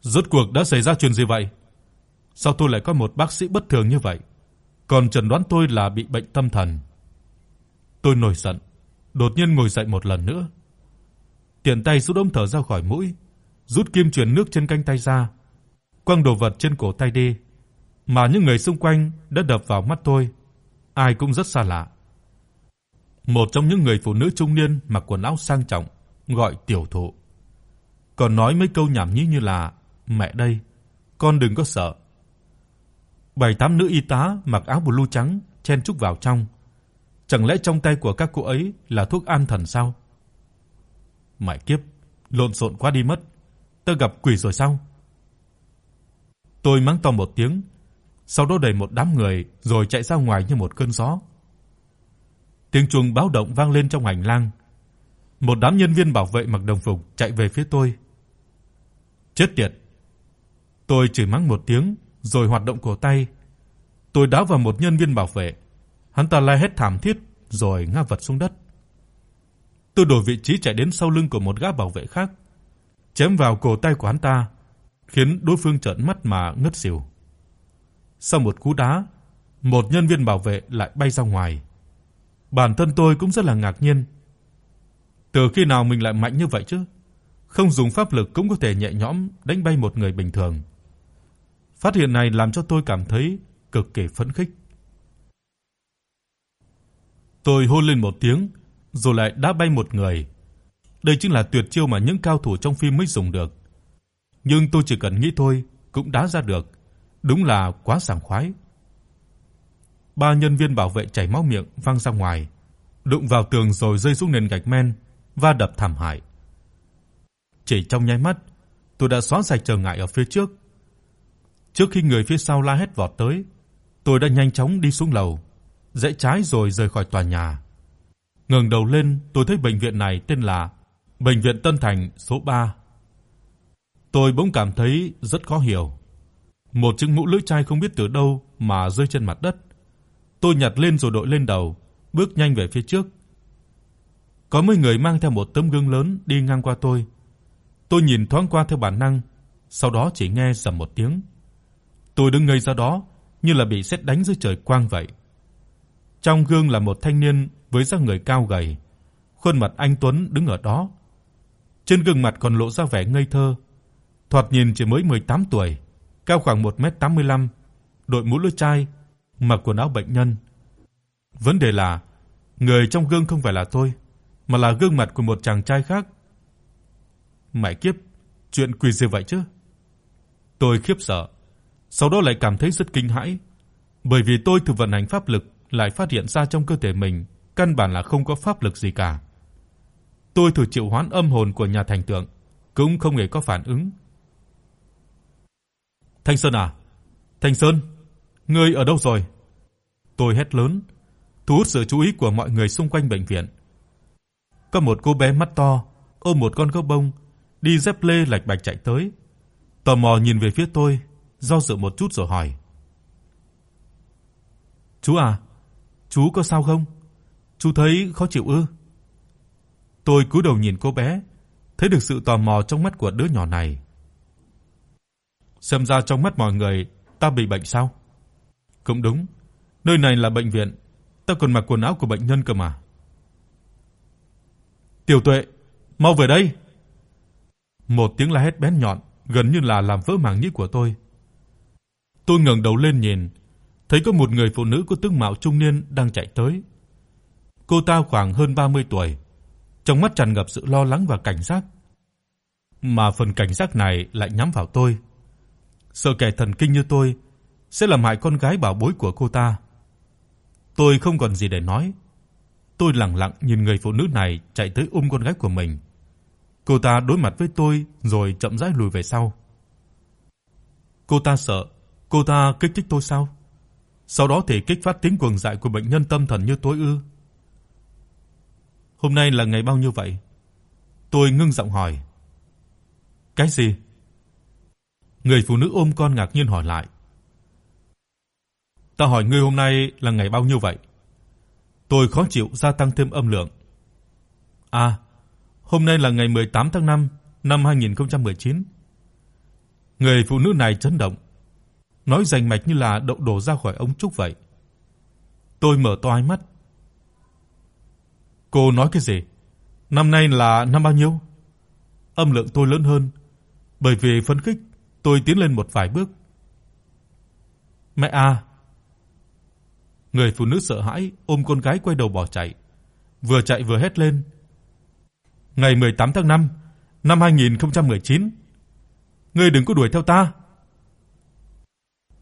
Speaker 1: Rốt cuộc đã xảy ra chuyện gì vậy? Sao tôi lại có một bác sĩ bất thường như vậy, còn chẩn đoán tôi là bị bệnh tâm thần? Tôi nổi giận, đột nhiên ngồi dậy một lần nữa. Tiện tay rút ống thở ra khỏi mũi, rút kim truyền nước trên cánh tay ra, quăng đồ vật trên cổ tay đi, mà những người xung quanh đã đập vào mắt tôi, ai cũng rất xa lạ. Một trong những người phụ nữ trung niên mặc quần áo sang trọng, gọi tiểu thụ. Còn nói mấy câu nhảm nhí như là "Mẹ đây, con đừng có sợ." Bảy tám nữ y tá mặc áo blue trắng chen chúc vào trong. Chẳng lẽ trong tay của các cô ấy là thuốc an thần sao? Mẹ kiếp, lộn xộn quá đi mất. Tớ gặp quỷ rồi sao? Tôi mắng to một tiếng, sau đó đẩy một đám người rồi chạy ra ngoài như một cơn gió. Tiếng chuông báo động vang lên trong hành lang. Một đám nhân viên bảo vệ mặc đồng phục chạy về phía tôi. Chết tiệt. Tôi chửi mắng một tiếng rồi hoạt động cổ tay. Tôi đá vào một nhân viên bảo vệ. Hắn ta la hét thảm thiết rồi ngã vật xuống đất. Tôi đổi vị trí chạy đến sau lưng của một gã bảo vệ khác, chém vào cổ tay của hắn ta, khiến đối phương trợn mắt mà ngất xỉu. Sau một cú đá, một nhân viên bảo vệ lại bay ra ngoài. Bản thân tôi cũng rất là ngạc nhiên. Từ khi nào mình lại mạnh như vậy chứ? Không dùng pháp lực cũng có thể nhẹ nhõm đánh bay một người bình thường. Phát hiện này làm cho tôi cảm thấy cực kỳ phấn khích. Tôi hô lên một tiếng, rồi lại đá bay một người. Đây chính là tuyệt chiêu mà những cao thủ trong phim mới dùng được. Nhưng tôi chỉ cần nghĩ thôi cũng đá ra được, đúng là quá sảng khoái. Ba nhân viên bảo vệ chảy máu miệng văng ra ngoài, đụng vào tường rồi rơi xuống nền gạch men, và đập thảm hại. Chỉ trong nháy mắt, tôi đã xóa sạch trở ngại ở phía trước. Trước khi người phía sau la hét vọt tới, tôi đã nhanh chóng đi xuống lầu, rẽ trái rồi rời khỏi tòa nhà. Ngẩng đầu lên, tôi thấy bệnh viện này tên là Bệnh viện Tân Thành số 3. Tôi bỗng cảm thấy rất khó hiểu. Một chiếc mũ lưỡi chai không biết từ đâu mà rơi trên mặt đất. Tôi nhặt lên rồi đội lên đầu, bước nhanh về phía trước. Có mấy người mang theo một tấm gương lớn đi ngang qua tôi. Tôi nhìn thoáng qua theo bản năng, sau đó chỉ nghe rầm một tiếng. Tôi đứng ngây ra đó, như là bị sét đánh dưới trời quang vậy. Trong gương là một thanh niên với dáng người cao gầy, khuôn mặt anh tuấn đứng ở đó. Trên gương mặt còn lộ ra vẻ ngây thơ, thoạt nhìn chỉ mới 18 tuổi, cao khoảng 1m85, đội mũ lưỡi chai, mặc quần áo bệnh nhân. Vấn đề là người trong gương không phải là tôi, mà là gương mặt của một chàng trai khác. Mẹ kiếp, chuyện quỷ gì vậy chứ? Tôi khiếp sợ, sau đó lại cảm thấy rất kinh hãi, bởi vì tôi thử vận hành pháp lực lại phát hiện ra trong cơ thể mình căn bản là không có pháp lực gì cả. Tôi thử triệu hoán âm hồn của nhà thành tượng, cũng không hề có phản ứng. Thanh Sơn à? Thanh Sơn, ngươi ở đâu rồi? Tôi hét lớn, thu hút sự chú ý của mọi người xung quanh bệnh viện. Có một cô bé mắt to ôm một con gấu bông, đi dép lê lạch bạch chạy tới. tò mò nhìn về phía tôi, do dự một chút rồi hỏi: "Chú à, chú có sao không? Chú thấy khó chịu ư?" Tôi cúi đầu nhìn cô bé, thấy được sự tò mò trong mắt của đứa nhỏ này. Xem ra trong mắt mọi người, ta bị bệnh sao? Cũng đúng, nơi này là bệnh viện, ta còn mặc quần áo của bệnh nhân cơ mà. Tiểu Tuệ, mau về đây. Một tiếng la hét bén nhọn, gần như là làm vỡ màng nhĩ của tôi. Tôi ngẩng đầu lên nhìn, thấy có một người phụ nữ có tướng mạo trung niên đang chạy tới. Cô ta khoảng hơn 30 tuổi, trong mắt tràn ngập sự lo lắng và cảnh giác. Mà phần cảnh giác này lại nhắm vào tôi. Sợ kẻ thần kinh như tôi sẽ làm hại con gái bảo bối của cô ta. Tôi không còn gì để nói. Tôi lặng lặng nhìn người phụ nữ này chạy tới ôm con gái của mình. Cô ta đối mặt với tôi rồi chậm rãi lùi về sau. Cô ta sợ, cô ta kích thích tôi sao? Sau đó thì kích phát tính cuồng dại của bệnh nhân tâm thần như tối ư? Hôm nay là ngày bao nhiêu vậy? Tôi ngưng giọng hỏi. Cái gì? Người phụ nữ ôm con ngạc nhiên hỏi lại. Ta hỏi ngươi hôm nay là ngày bao nhiêu vậy? Tôi khó chịu gia tăng thêm âm lượng. À, hôm nay là ngày 18 tháng 5 năm 2019. Người phụ nữ này chấn động, nói rành mạch như là đậu đổ ra khỏi ống trúc vậy. Tôi mở to hai mắt. Cô nói cái gì? Năm nay là năm bao nhiêu? Âm lượng tôi lớn hơn, bởi vì phấn khích, tôi tiến lên một vài bước. Mẹ à, Người phụ nữ sợ hãi ôm con gái quay đầu bỏ chạy, vừa chạy vừa hét lên. Ngày 18 tháng 5 năm 2019, ngươi đừng có đuổi theo ta.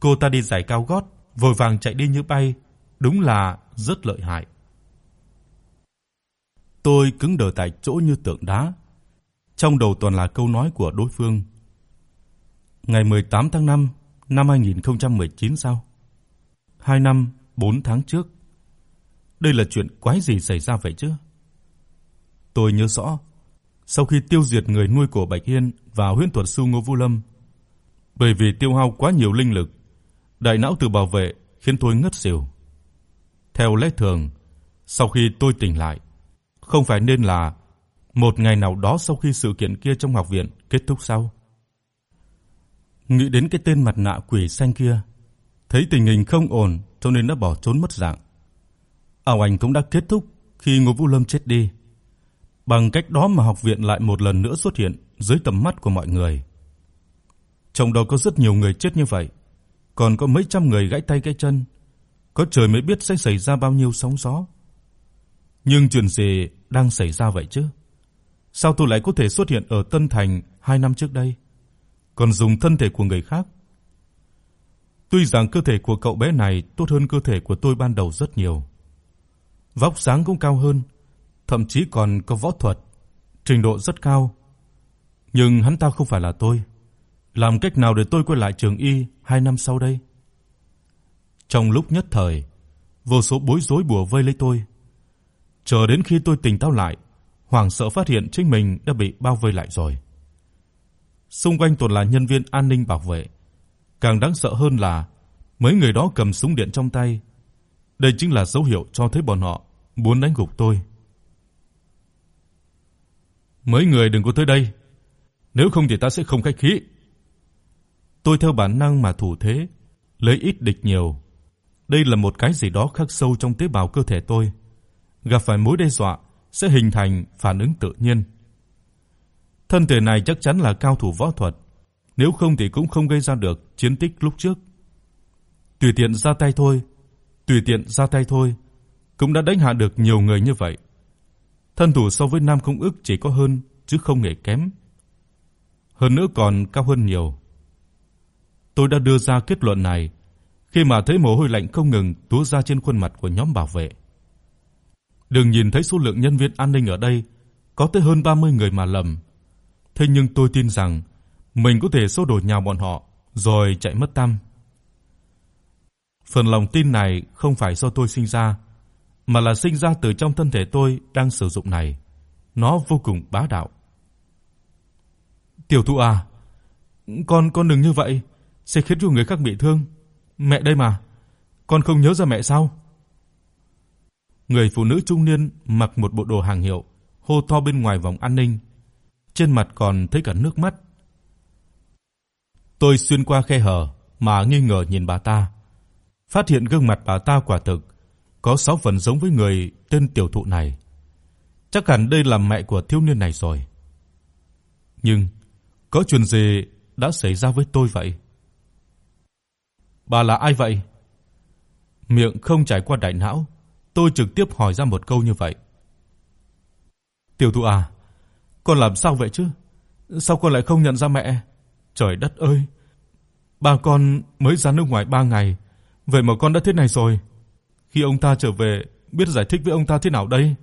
Speaker 1: Cô ta đi giày cao gót, vội vàng chạy đi như bay, đúng là rất lợi hại. Tôi cứng đờ tại chỗ như tượng đá. Trong đầu toàn là câu nói của đối phương. Ngày 18 tháng 5 năm 2019 sao? 2 năm 4 tháng trước. Đây là chuyện quái gì xảy ra vậy chứ? Tôi nhớ rõ, sau khi tiêu diệt người nuôi của Bạch Hiên và huyễn thuật sư Ngô Vũ Lâm, bởi vì tiêu hao quá nhiều linh lực, đại não từ bảo vệ khiến tôi ngất xỉu. Theo lẽ thường, sau khi tôi tỉnh lại, không phải nên là một ngày nào đó sau khi sự kiện kia trong học viện kết thúc sao? Nghĩ đến cái tên mặt nạ quỷ xanh kia, thấy tình hình không ổn cho nên đã bỏ trốn mất dạng. Ảo ảnh cũng đã kết thúc khi Ngô Vũ Lâm chết đi. Bằng cách đó mà học viện lại một lần nữa xuất hiện dưới tầm mắt của mọi người. Trong đó có rất nhiều người chết như vậy, còn có mấy trăm người gãy tay gãy chân, có trời mới biết sẽ xảy ra bao nhiêu sóng gió. Nhưng chuyện gì đang xảy ra vậy chứ? Sao tôi lại có thể xuất hiện ở Tân Thành 2 năm trước đây, còn dùng thân thể của người khác Tuy rằng cơ thể của cậu bé này tốt hơn cơ thể của tôi ban đầu rất nhiều. Vóc dáng cũng cao hơn, thậm chí còn có võ thuật, trình độ rất cao. Nhưng hắn ta không phải là tôi. Làm cách nào để tôi quay lại trường y 2 năm sau đây? Trong lúc nhất thời, vô số bối rối bủa vây lấy tôi. Chờ đến khi tôi tỉnh táo lại, hoảng sợ phát hiện chính mình đã bị bao vây lại rồi. Xung quanh toàn là nhân viên an ninh bảo vệ. Càng đáng sợ hơn là mấy người đó cầm súng điện trong tay. Đây chính là dấu hiệu cho thấy bọn họ muốn đánh gục tôi. Mấy người đừng có tới đây, nếu không thì ta sẽ không khách khí. Tôi theo bản năng mà thủ thế, lấy ít địch nhiều. Đây là một cái gì đó khắc sâu trong tế bào cơ thể tôi. Gặp phải mối đe dọa sẽ hình thành phản ứng tự nhiên. Thân thể này chắc chắn là cao thủ võ thuật, nếu không thì cũng không gây ra được chiến tích lúc trước. Tùy tiện ra tay thôi, tùy tiện ra tay thôi, cũng đã đánh hạ được nhiều người như vậy. Thân thủ so với Nam Công Ức chỉ có hơn chứ không hề kém. Hơn nữa còn cao hơn nhiều. Tôi đã đưa ra kết luận này khi mà thấy mồ hôi lạnh không ngừng túa ra trên khuôn mặt của nhóm bảo vệ. Đừng nhìn thấy số lượng nhân viên an ninh ở đây có tới hơn 30 người mà lầm. Thế nhưng tôi tin rằng mình có thể xô đổ nhào bọn họ rồi chạy mất tăm. Phần lòng tin này không phải do tôi sinh ra, mà là sinh ra từ trong thân thể tôi đang sử dụng này. Nó vô cùng bá đạo. Tiểu Thu à, Con con đừng như vậy, sẽ khiến cho người khác bị thương. Mẹ đây mà, con không nhớ ra mẹ sao? Người phụ nữ trung niên mặc một bộ đồ hàng hiệu, hô to bên ngoài vòng an ninh, trên mặt còn thấy cả nước mắt. Tôi xuyên qua khe hở mà nghi ngờ nhìn bà ta, phát hiện gương mặt bà ta quả thực có sáu phần giống với người tên tiểu thụ này. Chắc hẳn đây là mẹ của thiếu niên này rồi. Nhưng có chuyện gì đã xảy ra với tôi vậy? Bà là ai vậy? Miệng không trải qua đại não, tôi trực tiếp hỏi ra một câu như vậy. Tiểu Thu à, con làm sao vậy chứ? Sao con lại không nhận ra mẹ? Trời đất ơi. Ba con mới ra nước ngoài 3 ngày, vậy mà con đã thế này rồi. Khi ông ta trở về, biết giải thích với ông ta thế nào đây?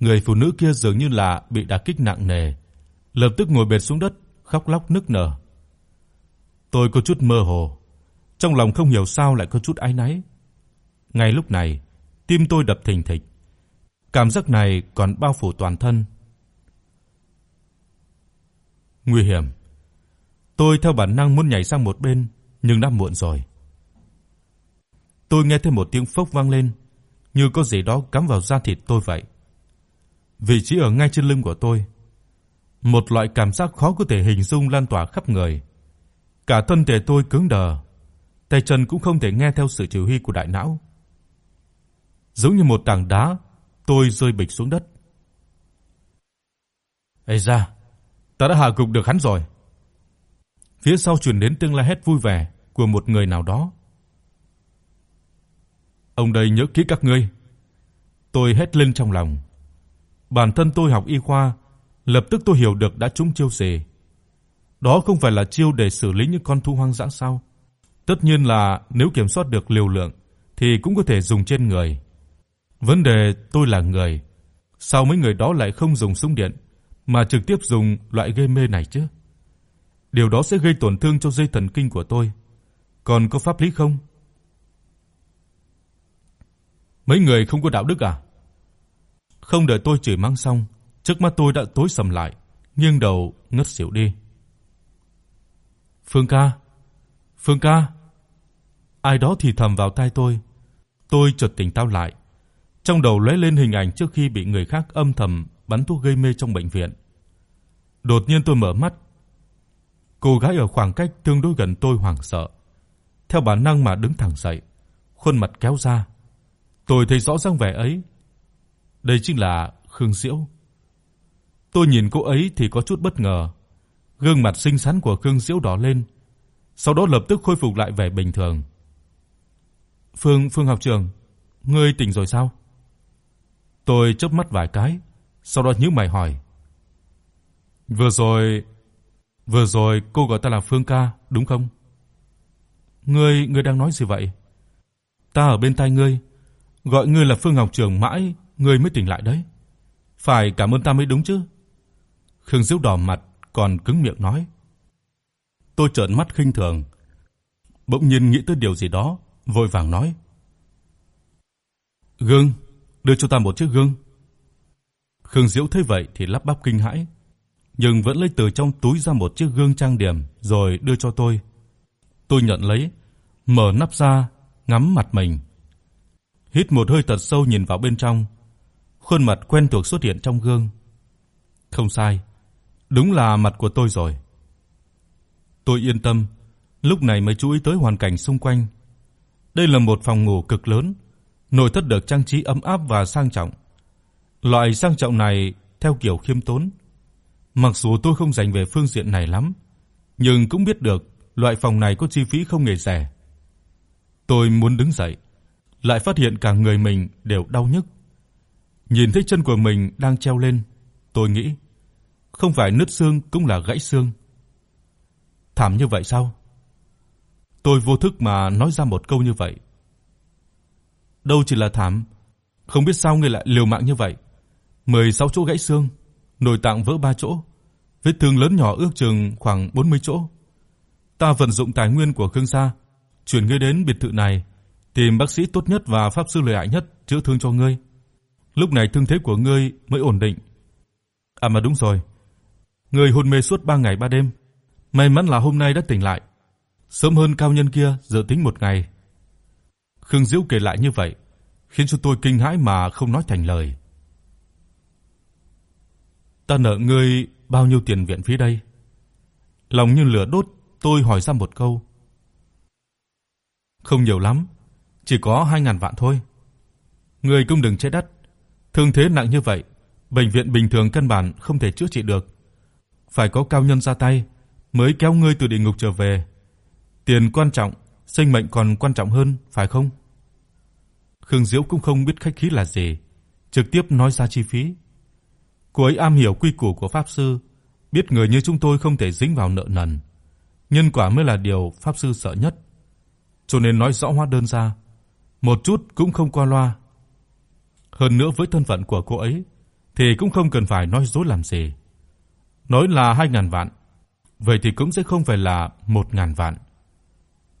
Speaker 1: Người phụ nữ kia dường như là bị đả kích nặng nề, lập tức ngồi bệt xuống đất, khóc lóc nức nở. Tôi có chút mơ hồ, trong lòng không hiểu sao lại có chút áy náy. Ngay lúc này, tim tôi đập thình thịch. Cảm giác này còn bao phủ toàn thân. Nguy hiểm. Tôi theo bản năng muốn nhảy sang một bên, nhưng đã muộn rồi. Tôi nghe thấy một tiếng phốc vang lên, như có gì đó cắm vào da thịt tôi vậy. Vị trí ở ngay trên lưng của tôi. Một loại cảm giác khó có thể hình dung lan tỏa khắp người. Cả thân thể tôi cứng đờ, tay chân cũng không thể nghe theo sự chỉ huy của đại não. Giống như một tảng đá, tôi rơi bịch xuống đất. "Ê da, ta đã hạ gục được hắn rồi." Phía sau truyền đến tiếng la hét vui vẻ của một người nào đó. Ông đây nhớ kỹ các ngươi. Tôi hét lên trong lòng. Bản thân tôi học y khoa, lập tức tôi hiểu được đã trúng chiêu gì. Đó không phải là chiêu để xử lý những con thú hoang dã sao? Tất nhiên là nếu kiểm soát được liều lượng thì cũng có thể dùng trên người. Vấn đề tôi là người, sao mấy người đó lại không dùng súng điện mà trực tiếp dùng loại gây mê này chứ? Điều đó sẽ gây tổn thương cho dây thần kinh của tôi. Còn có pháp lý không? Mấy người không có đạo đức à? Không đợi tôi chửi mắng xong, trước mắt tôi đã tối sầm lại, nghiêng đầu ngất xỉu đi. Phương ca, Phương ca. Ai đó thì thầm vào tai tôi. Tôi chợt tỉnh táo lại. Trong đầu lóe lên hình ảnh trước khi bị người khác âm thầm bắn thuốc gây mê trong bệnh viện. Đột nhiên tôi mở mắt. Cô gái ở khoảng cách tương đối gần tôi hoảng sợ, theo bản năng mà đứng thẳng dậy, khuôn mặt kéo ra. Tôi thấy rõ dáng vẻ ấy. Đây chính là Khương Diễu. Tôi nhìn cô ấy thì có chút bất ngờ. Gương mặt xinh xắn của Khương Diễu đỏ lên, sau đó lập tức khôi phục lại vẻ bình thường. "Phương Phương học trưởng, ngươi tỉnh rồi sao?" Tôi chớp mắt vài cái, sau đó nhíu mày hỏi. "Vừa rồi vừa rồi cô gọi ta là Phương ca, đúng không?" "Ngươi ngươi đang nói gì vậy?" "Ta ở bên tai ngươi, gọi ngươi là Phương học trưởng mãi, ngươi mới tỉnh lại đấy. Phải cảm ơn ta mới đúng chứ?" Khương Diễu đỏ mặt, còn cứng miệng nói. Tôi trợn mắt khinh thường, bỗng nhiên nghĩ tới điều gì đó, vội vàng nói: "Gương, đưa cho ta một chiếc gương." Khương Diễu thấy vậy thì lắp bắp kinh hãi, nhưng vẫn lấy từ trong túi ra một chiếc gương trang điểm rồi đưa cho tôi. Tôi nhận lấy, mở nắp ra, ngắm mặt mình. Hít một hơi thật sâu nhìn vào bên trong, khuôn mặt quen thuộc xuất hiện trong gương. Không sai, đúng là mặt của tôi rồi. Tôi yên tâm, lúc này mới chú ý tới hoàn cảnh xung quanh. Đây là một phòng ngủ cực lớn, nội thất được trang trí ấm áp và sang trọng. Loại sang trọng này theo kiểu khiêm tốn. Mặc dù tôi không dành về phương diện này lắm, nhưng cũng biết được loại phòng này có chi phí không hề rẻ. Tôi muốn đứng dậy, lại phát hiện cả người mình đều đau nhức. Nhìn thấy chân của mình đang treo lên, tôi nghĩ, không phải nứt xương cũng là gãy xương. Thảm như vậy sao? Tôi vô thức mà nói ra một câu như vậy. Đâu chỉ là thảm, không biết sao ngươi lại liều mạng như vậy. 16 chỗ gãy xương, nội tạng vỡ 3 chỗ, vết thương lớn nhỏ ước chừng khoảng 40 chỗ. Ta vận dụng tài nguyên của Khương gia, chuyển ngươi đến biệt thự này, tìm bác sĩ tốt nhất và pháp sư lợi hại nhất chữa thương cho ngươi. Lúc này thương thế của ngươi mới ổn định. À mà đúng rồi, ngươi hôn mê suốt 3 ngày 3 đêm May mắn là hôm nay đã tỉnh lại, sớm hơn cao nhân kia dự tính một ngày. Khương Diễu kể lại như vậy, khiến cho tôi kinh hãi mà không nói thành lời. Ta nợ ngươi bao nhiêu tiền viện phí đây? Lòng như lửa đốt, tôi hỏi ra một câu. Không nhiều lắm, chỉ có 2000 vạn thôi. Ngươi cũng đừng chết đất, thương thế nặng như vậy, bệnh viện bình thường căn bản không thể chữa trị được. Phải có cao nhân ra tay mới kéo ngươi từ địa ngục trở về. Tiền quan trọng, sinh mệnh còn quan trọng hơn, phải không? Khương Diễu cũng không biết khách khí là gì, trực tiếp nói ra chi phí. Cô ấy am hiểu quy củ của pháp sư, biết người như chúng tôi không thể dính vào nợ nần. Nhân quả mới là điều pháp sư sợ nhất. Cho nên nói rõ hóa đơn ra, một chút cũng không qua loa. Hơn nữa với thân phận của cô ấy thì cũng không cần phải nói dối làm gì. Nói là 2000 vạn, vậy thì cũng sẽ không phải là 1000 vạn.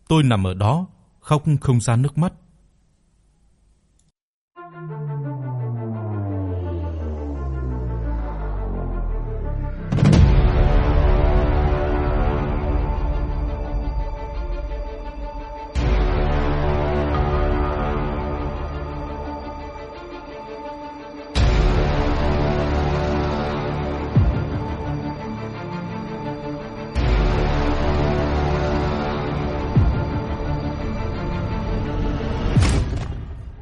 Speaker 1: Tôi nằm ở đó, khóc không ra nước mắt.